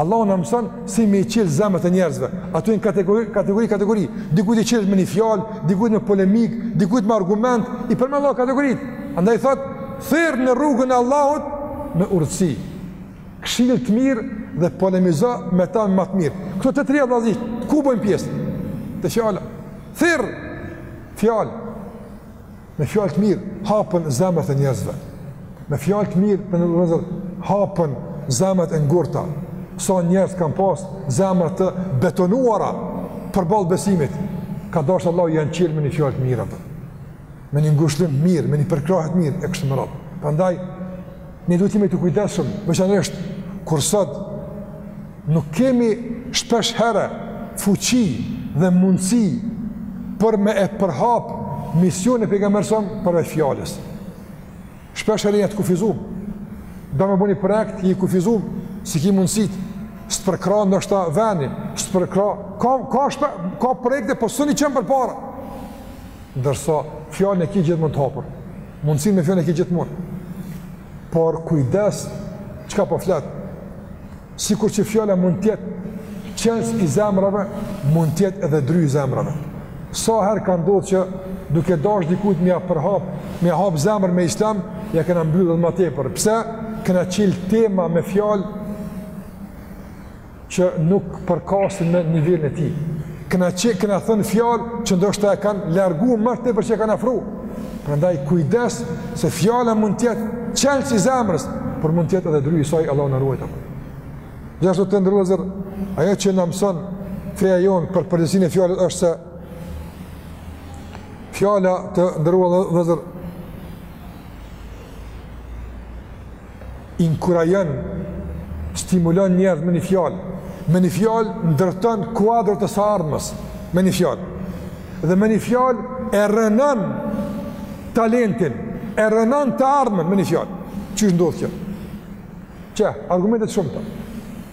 Allahu na mëson si me i çel zemrat e njerëzve. Ato janë kategori, kategori, kategori. Dikujt i çel me një fjalë, dikujt me polemikë, dikujt me argument, i përmend Allahu kategoritë. Andaj thotë, thirr në rrugën e Allahut me urtësi. Këshillë të mirë dhe polemizo me ta më të mirë. Këto të treja vëllazni, ku bëjnë pjesë? Te fjala. Thirr fjalë. Me fjalë të mirë hapen zemrat e njerëzve. Me fjalë të mirë vëllezër hapen zemrat e ngurta. Sa njerëz kanë pas zemra të betonuara përballë besimit. Ka dasht Allahu janë çelë me një fjalë të mirë ato. Me një ngushëllim të mirë, me një përkrahje të mirë e kështu me radhë. Prandaj Ne duhet të jemi të kujdesshëm, veçanërisht kur sot nuk kemi shpeshherë fuqi dhe mundësi për me e përhap misionin e pejgamberit tonë përveç fjalës. Shpeshherë jena të kufizum, do me bo një projekt, je i kufizum, s'i ki mundësitë, s'të përkrah ndoshta vendi, s'të përkrah, ka, ka, shpe, ka projekte, po s'mun i çon përpara. Ndërsa fjalën e ki gjithmonë të hapur. Mundësinë me fjalën e ki gjithmonë. Por kujdes çka po flet. Sikur që fjala mund të jetë çelës i zemrave, mund të jetë edhe dry i zemrave. Sa herë ka ndodh që duke dasht dikujt me ia përhap, me ia hap zemrën me islam, ia kena mbyll edhe ma tepër. Pse? Kena çel tema me fjalë që nuk përkasin me nivelin e tij. Kena çe kena thënë fjalë që ndoshta e kanë largu ma tepër se e kanë afru. Prandaj kujdes se fjala mund të jetë çelës i zemrës, por mund të jetë edhe dry i saj Allahu na ruajtë. Gjithashtu të nderuar vëllezër, ajo që na mëson feja jonë për përgjegjësinë e fjalës është se fjala të nderuar vëllezër inkurajon, stimulon njerëz me një fjalë, me një fjalë ndërton kuadro të së ardhmes, me një fjalë. Dhe me një fjalë e rrënon talentin, e rrënon të ardhmen me një fjalë. Qysh ndodh kjo? Qe, argumentet e shumta.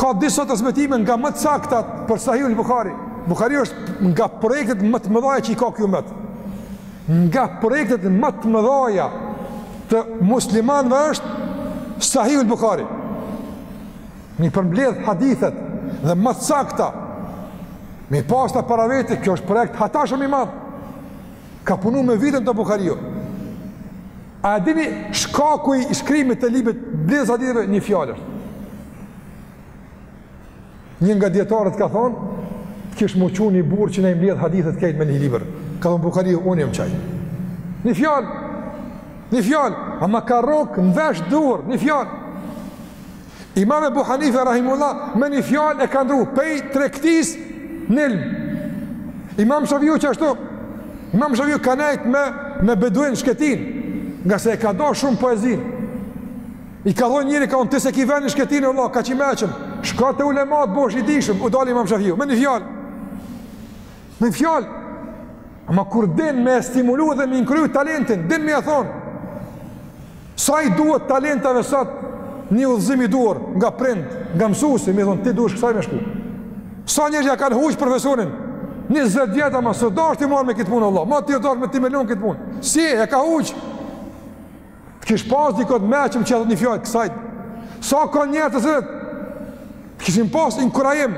Ka disa transmetime nga ma të sakta për Sahihul Buhari. Buhariu është nga projektet më të mëdhaja që i ka ky umet. Nga projektet ma të mëdhaja të muslimanëve është Sahihul Buhari. Mi përmbledh hadithet dhe ma të sakta. Mi pas ta para veti, kjo është projekt hata shumë i madh. Ka punu me vite në to Buhariu. A e dini shkaku i shkrimit të librit mbledhjes së haditheve një fjalë është. Një nga dijetarët ka thonë, të kish me u çu një burrë që na i mbledh hadithet krejt me një libër. Ka thonë Buhariu, unë jam qaj. Një fjalë. Një fjalë, ama ka rrok në vesh të duhur, një fjalë. Imam Ebu Hanife rahimehullah me një fjalë e ka ndru pej tregtisë në ilm. Imam Shafiu qashtu, Imam Shafiu ka nejt me, me beduin në shkretinë, ngase e ka dasht shumë poezin. I ka thon njëri, ka thon, ti s'e ki venin në shkretinë, vlla, kaq i mençëm, shko te ulemat bohesh i dijshëm, u dal Imam Shafiu, me një fjalë. Me një fjalë. Ama kur din me e stimulu dhe me inkuraju talentin, din me ia thonë, Sa i duhet talentave sot një udhëzim i duhur nga prindi, nga mësuesi, me thon ti duhesh kësaj me shku. Sa njerëz ja kanë huq profesionin? 20 vjet ama s'osht dasht me u marr me këtë punë vlla. Ma ti do me ti me lon këtë punë. Si e ka huq? Të kish pas dikon të mençëm, qat një fjalë kësaj. Sa ka njerëz të zot? Të kishin pas inkurajim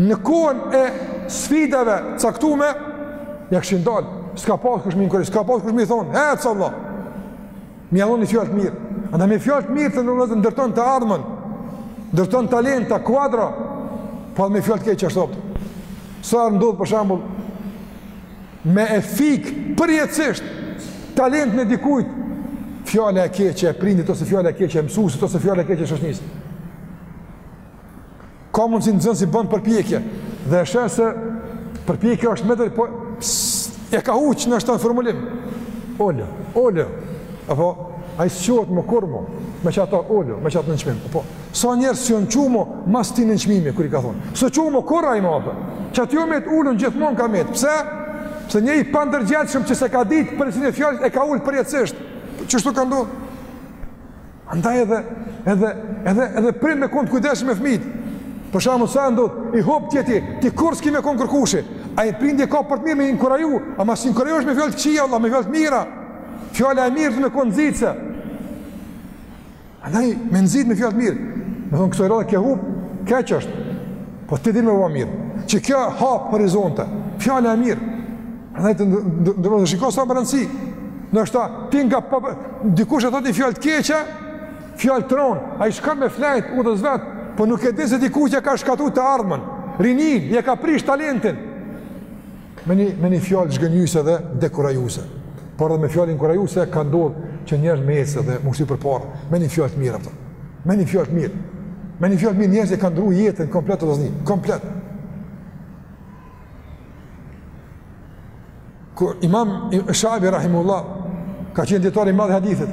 në kohën e sfidave të caktume, ja kishin dal. S'ka pas kush me inkuraju, s'ka pas kush më thon, "Ec vlla." Me ia thon një fjalë të mirë. Andaj me fjalë të mirë te njerëzit ndërton të ardhmën. Ndërton talenta, kuadra. Po edhe me fjalë të keqe ashtu. Sa herë ndodh për shembull me e fik përjetësisht talentin e dikujt fjala e keqe e prindit ose fjala e keqe e mësusit ose fjala e keqe e shoqnisë Ka mundësi nxënësi bën përpjekje dhe e sheh se përpjekja është më drejt, po e ka huq në shtan formulim. Ulu, ulu. A po ai s'çohet mo kurrë mo, me qato ulu, me qat nënçmim. A po sa njerëz s'janë çu mo, mas atij nënçmimi kur i ka thonë. S'o çu mo kurrë ai më apo. Qaty o met ulun gjithmonë ka met. Pse? Pse një i pandërgjegjshëm që s'e ka ditë prej një fjale e ka ul përjetësisht. Qështu ka ndodh. Andaj edhe edhe edhe edhe prindt me kon të kujdesshëm me fmijt. Për shembull sa ndodh i hup ti ti, ti kurr s'ki me kon kërkushi. Ai prindi e ka për të mirë me inkuraju, ama s'inkurajohet me fjalë të këqija, vlla me fjalë të mira. Fjala e mirë me kon nxitse. Andaj me nxit me fjalë të mirë. Me thon këtë radhë ke hup, keq është. Po ti din me bo ma mirë. Qekjo hap horizonte. Fjala e mirë. Andaj të nderuar shiko sa me rëndësi. Në është ta, ti nga pa... Dikush e thot një fjalë të keqe, fjalë të rond. Ai shkon me flejt, udhës vet, po nuk e din se dikujt ia ka shkatrru të ardhmen. Rinin, ia ka prish talentin. Me një, me një fjalë zhgënjyse dhe dekurajuse. Por edhe me fjalë inkurajuse, ka ndodhë që njerëz me ecë edhe me shku përpara. Me një fjalë të mirë, apëton. Me një fjalë të mirë. Me një fjalë të mirë njerëz që kanë ndrru jetën komplet të dhe zni. Komplet. Kur imam Shabi rahimehullah, ka qenë dijetar i madh i hadithit,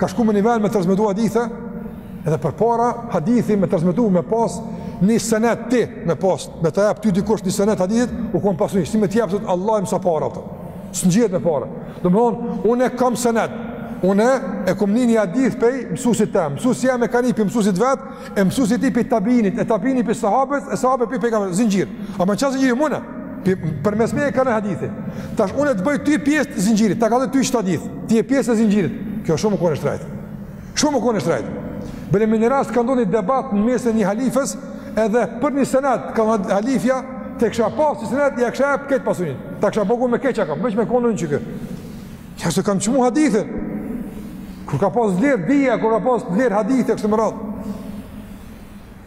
ka shku në nivel me transmetu hadithe, edhe përpara hadithin me transmetu me pas një senet ti me pas, me ta jep ty dikush një senet hadithit, u konë pasuni, si me të jep sot Allahu e di sa para, s'u ngjitke me para. Domethonë, unë e kam senet, unë e kom një një hadith pej mësusit tem, mësusi jem e ka ni pej mësusit vet, E mësuesi i tij pej tabiinit, e tabiini pej sahabëve, e sahabët pej pejgamberit, zinxhir. A më çfarë zinxhiri mune? Përmes meje e kanë hadithi. Tash unë të bëj ty pjesë të zinxhirit, ta kallzoj ty qët hadith. Ti je pjesë e zinxhirit. Kjo shumë u kon e shtrejtë. Shumë u kon e shtrejtë. Bile në një rast ka ndodh një debat në mes të një halifës, edhe për një senet ka thënë halifja ta kisha pas atë senet ja kisha jep këtë pasunin. Ta kisha bëu me keç apo më me konë në çikë. Qashtu e kanë çmu hadithin. Kur ka pas vlerë dija, kur ka pas vlerë hadithi e kështu me radhë.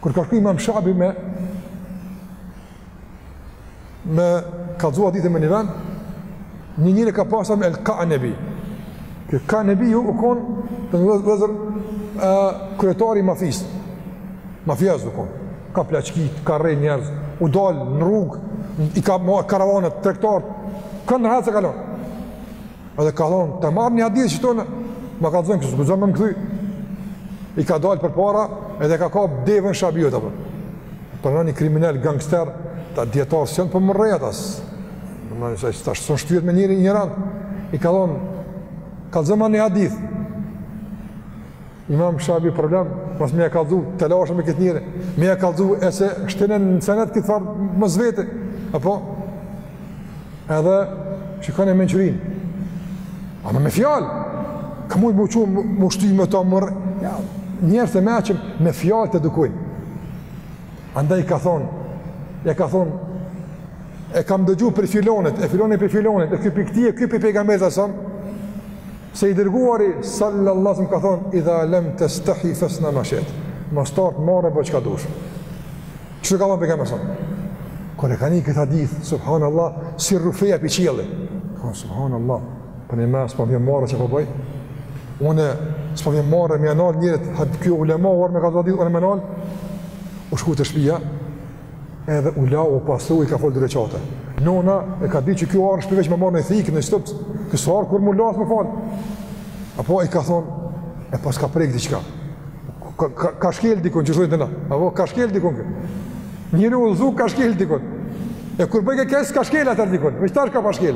Kur ka shkuar Imam Shabi me me kallzu hadithe në një vend, një njeri ka pas me emër El Kanebi. Ky Kanebiu u kon të në vëzër uh, kryetar i mafias. Mafioz u kon. Ka plaçkit, ka rrej njerëz, u dal në rrugë, i ka marr karavanat tregtar. Kën rahat se kalon. Edhe ka thon, ta marri një hadith qe tonë, ma kallzon se s'guxon me m'kthy. I ka dal përpara, edhe ia ka kap devën Shabiut apo. Për një kriminal gangster, ta dijetar s'janë po merren ata. Domethënë se tash s'dojn shtyhet me njeri injorant. I ka thon, kallzoma një hadith. Imam Shabi problem, mos me ia kallzu telashe me këtë njeri. Me ia kallzu s'e shtin në senet këtë farë mas vete. Apo edhe shikoni mençurinë. A me fjalë? Ka mund të më çum më shtim me ta mor. Ja, njerëz të meçëm me fjalë t'edukojnë. Andaj ka thon, ja ka thon e kam dëgju pej filonit, e filoni pej filonit, e ky pi këti, e ky pej pejgamberit sa Se i Dërguari salla llahu alejhi ve sellem ka thënë, Idha lem testahi fesna ma shit. Nëse s't'vjen marre bëj çka dush. Qështu ka thënë pejgamberi sa? Kur e ka ni këtë hadith, subhanallahu, si rrufeja pi qielli. Ka subhanallahu, po mu as s'po vjen marre çka po bëj. Mu s'po m'vjen marre me i nal njerëzit, ha ky ulema u ardh me kallzu hadith unë me nal. U shku te shtëpia, Edhe u la, u pastru, i ka folë dhe qate. Nona e ka di që kjo arë është veç me marrë nonj thikë, nonj stupc, kësë arë kur mu lasë me falë. Apo i ka thonë, e pas ka prek diçka. Ka, ka, ka shkel dikun që thojnë te na. Apo ka shkel dikun. Njëri u udhëzu ka shkel dikun. E kur bojke keq, s'ka shkel atëherë dikun. Veç tash ka pa shkel.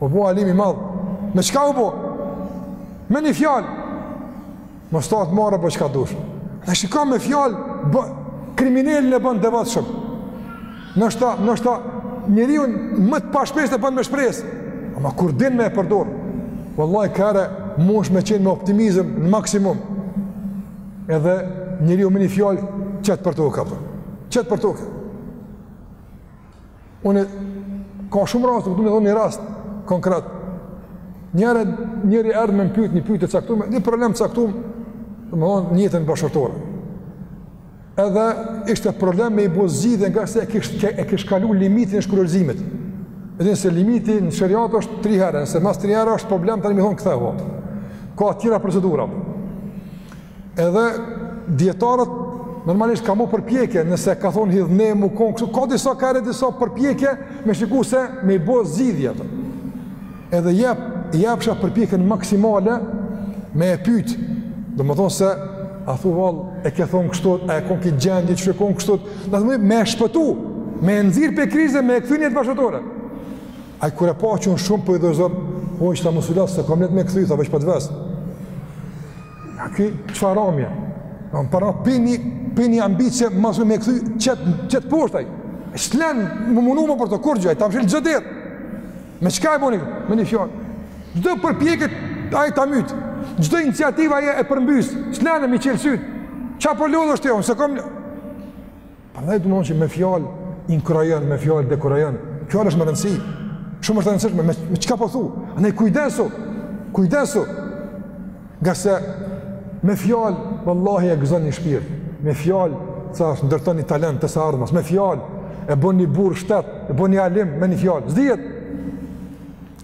U bo alim i madh. Me çka u bo? Me një fjalë. Mos ta të marrë, bo çka dush. E shikon me fjalë, be, kriminelin e bën devotshëm. Ndoshta, ndoshta, njeriun më të pashpresë e bën me shpresë. Ama kur din me e përdorë? Vallahi, ka herë, munësh me qenë me optimizëm në maksimum. Edhe njeriun me një fjalë, e qet për toke. Qet për toke. Unë kam shumë raste, por do të thonë një rast konkret. Një herë njëri erdhi më pyet një pyetje të caktume, një problem të caktum, domethonë në jetën bashkëshortore. Edhe ishte problem me i bo zgjidhje ngase e kish e kish kalu limitin e shkurorëzimit. Edhe se limiti në sheriat është 3 herë, nëse mas 3 herë është problem tani me i thon kthehu. Ka tjera procedura. Edhe dijetarët normalisht ka një përpjekje, nëse ka thon n'hidhnim, u kon kështu, ka disa ka edhe disa përpjekje me shiku se me i bo zgjidhje atë. Edhe jep jepsha përpjekjen maksimale me e pyet. Domethon se a thu vall e ke thon kështu, a je kon n'kët gjendje çu kon kështu, domethon me e shpëtu, me e nxjerr pej krize me e kthy në jetë bashkëshortore. Ai kur e pa që un shumë po i dhozon, hoxhë tha mos u lodh s'e kam nijet me kthy, tha veç po të ves. A ky çfarë ramje. Në para pi ni, pi ni ambicie mos më kthy qet qet poshtë ai. S'len me u munu mo për to kurgja, ta mshil çdo derë. Me çka e bon? Me një fjalë. Çdo përpjekje ai ta myt. Çdo iniciativë ai e përmbys. S'len me i çel syt. Ça po lodhesh ti unë, s'e kom Prandaj domethonë që me fjalë inkurajon, me fjalë dekurajon. Fjala është me rëndësi. Shumë është e rëndësishme me, me çka po thu. Andaj kujdesu. Kujdesu. Ngase me fjalë vallahi e gëzon një shpirt. Me fjalë sa është ndërton një talent të së ardhmes. Me fjalë e bën një burrë shteti, e bën një alim me një fjalë. S'dihet.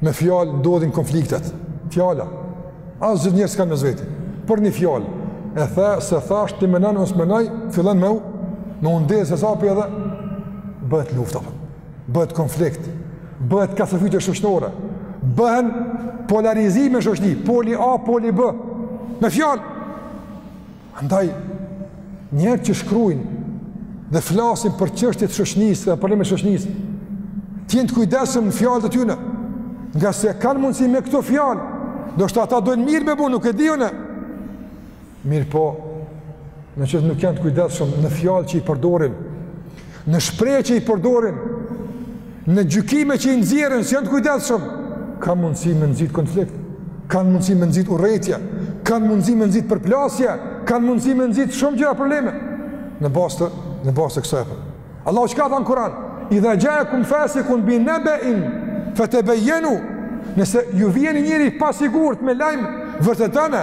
Me fjalë ndodhin konfliktet. Fjala. Asgjë njerëz kanë mes veti. Për një fjalë. E the, s'e thash, ti menon, un s'menoj, fillon me u me u ndez hesapi edhe bëhet luftë apo. Bëhet konflikt. Bëhet kacafytje shoqërore. Bëhen polarizime në shoqëri, poli A, poli B. Me fjalë. Andaj, njerëzit që shkrujnë dhe flasin për çështjet e shoqnisë dhe problemet e shoqnisë, të jenë të kujdesshëm në fjalët e tyne, ngase kanë mundësi me këto fjalë, ndoshta ata dojnë mirë me bo, nuk e dijnë. Mirëpo, në qoftë se nuk janë të kujdesshëm në fjalë që i përdorin, Në shprehje që i përdorin, në gjykime që i nxjerrin, s'janë të kujdesshëm, ka mundësi me nxit konflikt, kanë mundësi me nxit urrejtje, kanë mundësi me nxit përplasje, kanë mundësi me nxit shumë gjëra probleme në bazë të në bazë të kësaj. Po. Allahu çka thotë në Kur'an? Idha xhaekum fasikun bi nebein fe tebejjenu. Nëse ju vjen njeri i pasigurt me lajm vërtetone,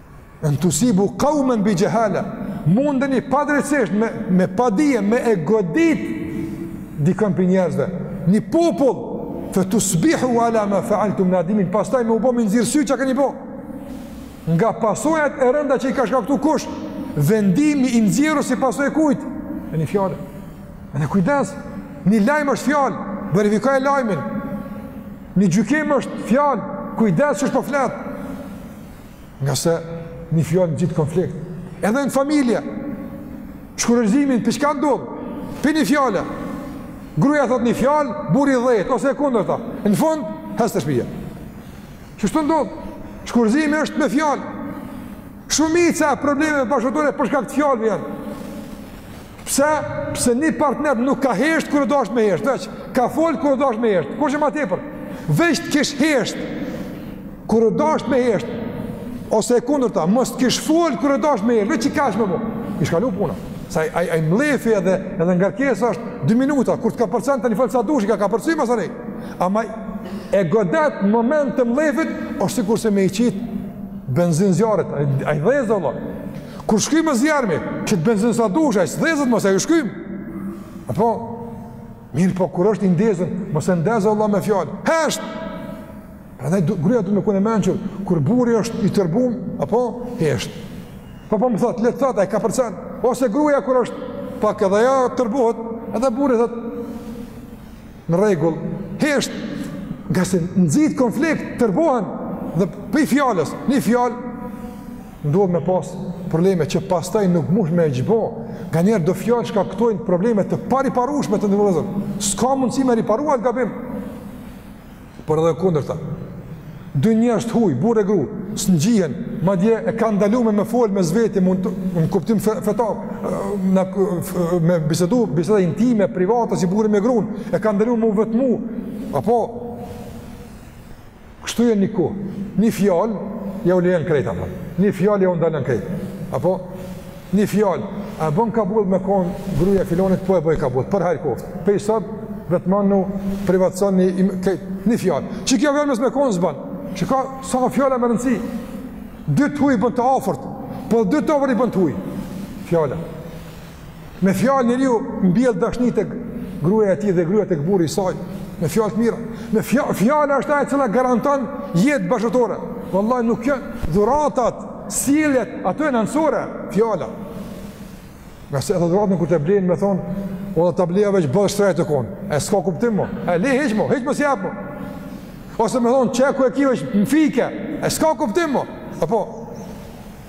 En tusibu kaumen bi xhehale, mundeni padrejtësisht me, me padije, me e godit, dikon prej njerëzve, një popull, fe tusbihu ala ma fealtum nadimin, pastaj me u bo me i nxjerr sytë çka keni bo, nga pasojat e rënda që i ka shkaktu kush, vendimi i nxjerrë si pasojë e kujt, e një fjale, e kini kujdes, një lajm është fjalë, verifikoje lajmin, një gjykim është fjalë, kujdes qysh po flet, Ngase një fjalë nxit konflikt. Edhe në familje, shkurorëzimi, për çka ndodh? Prej një fjale. Gruja thotë një fjalë, burri dhjetë, ose e kundërta. Në fund, hec te shpija. Kështu ndodh? Shkurorëzimi është me fjalë. Shumica e problemeve bashkëshortore për shkak të fjalëve vijnë. Pse? Pse një partner nuk ka hesht kur u dasht me hesht, veç ka fol kur u dasht me hesht. Kurgjo ma tepër? Veç të kish hesht kur u dasht me hesht. Ose e kundërta, mos të kish fol kur u dasht me hesht, veç qikaq me bo, ish kalu puna. Se ai mllefi edhe edhe ngarkesa është 2 minuta kur ta kapërcen tani fol sa dush, ka kapërcy masanej. Ama e godet moment të mllefit osht sikurse me i qit benzin zjarrit ai dhezet hala. Kur shkymet zjarmi, qit benzinë sa dush, ai s'dhezet masi u shkym. Apo, mirëpo, kur është i ndezun, mos e ndez hala me fjalë, hesht! Prandaj gruja duhet me kon e mençur, kur burri është i tërbum, apo, hesht. Po po më thotë, le të thotë, ai e kapërcen, ose gruja kur është, pak edhe ajo tërbohet, edhe burri thotë, në rregull, hesht, ngase nxit konflikt, tërbohen, dhe prej fjalës, një fjalë, Ndodh me pas probleme që pastaj nuk mush me e zhbo, nganjëherë do fjalë shkaktojnë probleme të pariparushme të nderuar vllazën, s'ka mundësi me riparu atë gabim, por edhe e kundërta. Dy njerëz të huj, burrë e gru, s'njihen, madje e kanë ndalume me folë mes veti, mund të, në kuptim fetar, në, me bisedu, biseda intime, private, si burrë me gru, e kanë ndalume me u vetmu, apo, Kështu je nikahu. Një fjalë ja u lejon krejt apo. Një fjalë ja u ndalon krejt. Apo një fjalë, a e bën kabull me kon gruaja filonit po e bëj kabull për hajr koft. Pej sot vetmanu privatizoni krejt, një fjalë. Çi kjo vjen mes me kon s'ban. Çi ka sa fjala me rëndsi. Dy t'huj i bën të afërt, po dy të afërt i bën t'huj. Fjala. Me fjalë njeriu mbjell dashni tek gruaja e tij dhe gruaja tek burri i saj, me fjalë të mira. Me fjalë, fjala është ajo e cila garanton jetë bashkëshortore. Wallahi nuk janë dhuratat, sjelljet ato janë anësore, fjala. Ngase edhe dhuratën kur ta blen me thonë, o dhe ta bleva veç boll shtrejtë u konë, e s'ka kuptim mo, e le hiqma, hiqma si, apo ose me thonë, qe ku e ki veç më fike, e s'ka kuptim mo, apo,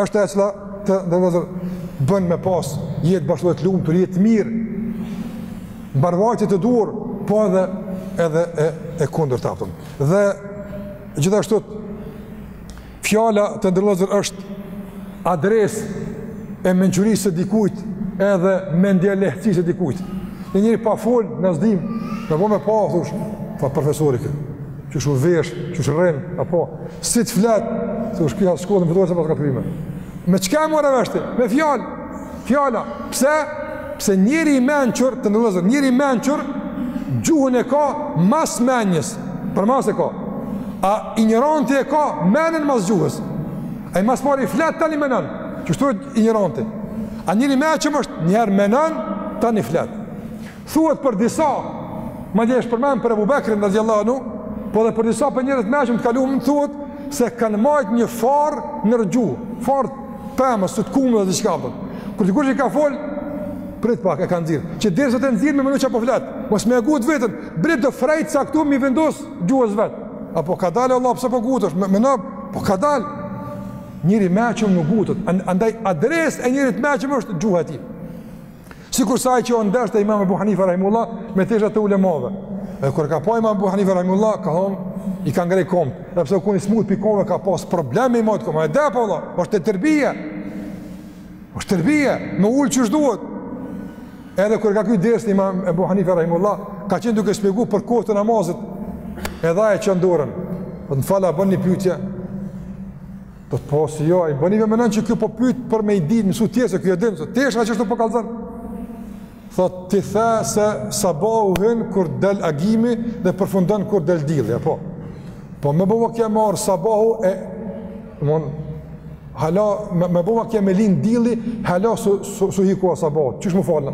është ajo e cila të nderuar vëllezër bën me pas jetë bashkëshortore të lumtur, jetë të mirë. Mbarvajtje të duhur, po edhe edhe e e kundërt aftën. Dhe gjithashtu fjala të nderuar vëllezër është adresë e mençurisë së dikujt edhe mendjelehtësisë së dikujt. Një njeri pa fol, na s'dim, me pa me pa, thu çfar profesori ky. Qysh u vesh, qysh rrin, apo si të flet, e sheh qi as shkollën fillore s'e paska t'kryme. Me çka e more vesh ti? Me fjalë. Fjala. Pse? Pse njeri i mençur të nderuar vëllezër, njeri i mençur gjuhën e ka mas menjës, përmas e ka. A injoranti e ka menën mas gjuhës. Ai ma s'pari flet tani menon. Qështu injoranti. A njeri i mençur është njëherë menon tani flet. Thuhet për disa, madje është përmend për Abu Bekrin radhiyallahu anhu, por edhe për disa për njerëz të meçëm të kaluem thuhet se kanë majt një farë nën gjuhë, farë pemës, të kumllës diçka apo. Kur dikush i ka fol, prit pak e kanë nxirr, që derisa ta nxirr me menu çka po flet, mos me e ngut veten, bëj të frej t'caktum m'i vendos gjuhës vet. Apo kadalë vlla pse po ngutesh? Meno pak kadalë. Njeri i meçëm nuk ngutet, andaj adresë e njerit t'meçëm është gjuha e tij. Sikurse ai që u ndesh te imam Ebu Hanife Rahimullah me tesha të ulemave. E kur e ka pa imam Ebu Hanife Rahimullah, ka thonë, i ka ngre komt, edhe pse u kon i smut pej komve, ka pas probleme i majt komt, edep po Allah, është terbije, është terbije, me u ul qysh duhet. Edhe kur e ka kry dersin imam Ebu Hanife Rahimullah, ka qenë duke shpjegu për kohë të namazit, edhe ai çon dorën, dhe më fal, a bën një pytje, Thot po si jo, ai bëni me mendon që ky po pyet për me i ditë mësu tjert se ky e din, tesha ashtu po kallzon. Thot ti the se sabahu hyn kur del agimi dhe përfundon kur del dilli, apo. Po me bo vaki mor sabahu e domon hala me me bo vaki me lind dilli, hala s'u s'u, s'u hi koha sabahut. Qysh m'u fal na?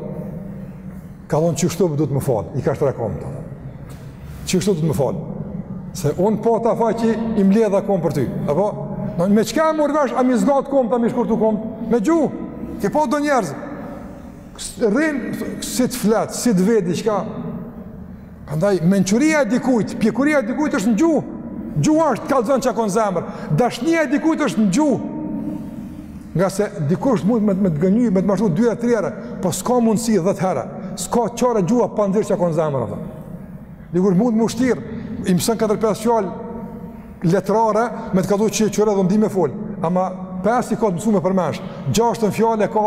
Ka thonë qështu duhet më fal, i ka shtri komtë. Qështu duhet më fal, se unë pata faj që i mbledha komt për ty. Apo me çka e murr vesh, a m'i zgat komt, a m'i shkurtu komt, me gjuhë. E po do njerëz rrinë, si të flet, si të vet diçka. Andaj, mençuria e dikujt, pjekuria e dikujt është në gjuhë. Gjuha është të kallëzon ça ko n'zemër. Dashnia e dikujt është në gjuhë. Ngase dikush mund me, me të gënjy, me të mashtru dy herë, tri herë, po s'ka mundësi dhet herë. S'ka çare gjuha pa nxjerrë ça ko n'zemër. Dhe. Dikush mund me u shtirë, i mëson 4-5 fjalë letrare, me të kallëzu qe edhe un di me folë. Ama 5 i ka të mësu me përmendsh. 6-tën fjalë e ka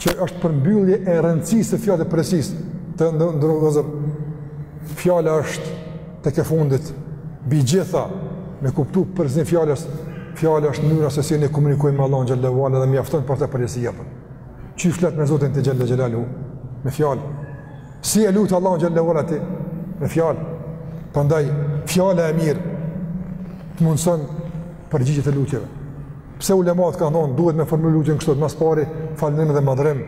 që është përmbyllje e rëndësisë së fjalës përgjegjësisë të nderuar vëllezër fjala është tek e fundit mbi gjitha me kuptu përgjegjësinë e fjalës fjala është mënyra se si ne komunikojmë me Allahun xhelle ve ala dhe mjafton për atë përgjegjësi apo. Qysh flet me Zotin ti xhelle xhelaluhu me fjalë. Si e lut Allahun xhelle ve ala ti me fjalë. Prandaj fjala e mirë të mundson përgjigjet e lutjeve. Pse ulemat kanë thonë duhet me formulu lutjen kështu më së pari falënderim dhe madhërim,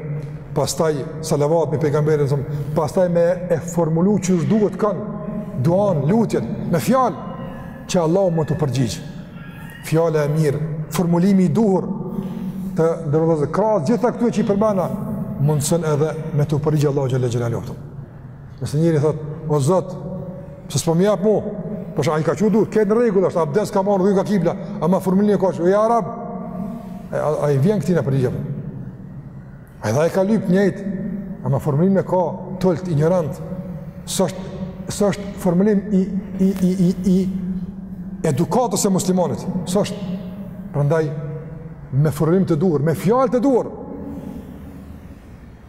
pastaj salavat mbi pejgamberin sa, pastaj me e formulu qysh duhet kanë duanë lutjen me fjalë që Allahu me t'u përgjigj. Fjala e mirë, formulimi i duhur të nderuar vëllezër krahas gjitha këtyre që i përmana mundson edhe me t'u përgjigj Allahu xhelle xhelaluhu. Nëse njëri thot, o Zot, pse s'po m'i jep mu? Po ai ka çu durt, këtë n'rregull është, abdes ka marrë u kthy ka kibla, ama formulimin e ka, ja Rab. A, a i vjen këtina përgjigje. Ai dhe ai ka lyp njëjt, ama formulimin e ka total injorant. S'është s'është formulim i i i i i edukatës së muslimanit. S'është. Prandaj me formulim të duhur, me fjalë të duhur,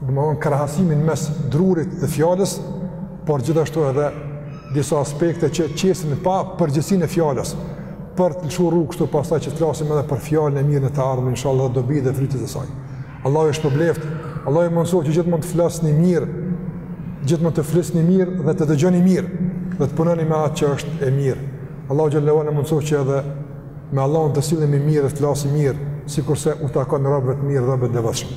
domethonë krahasimin mes drurit dhe fjalës, por gjithashtu edhe disa aspekte që qesin në pah përgjegjësinë e fjalës, për t'i lëshu rrugë kështu pastaj që të flasim edhe për fjalën e mirë në të ardhmen, inshallah dhe dobitë dhe frytet e saj. Allahu ju shpërbleftë, Allahu ju mundësoftë që gjithmonë të flasni mirë, gjithmonë të flisni mirë dhe të dëgjoni mirë, dhe të punoni me atë që është e mirë. Allahu xhelle e mundësoftë që edhe me Allahun të sillemi mirë dhe të flasim mirë, sikurse u takon robëve të mirë dhe robëve të devotshëm.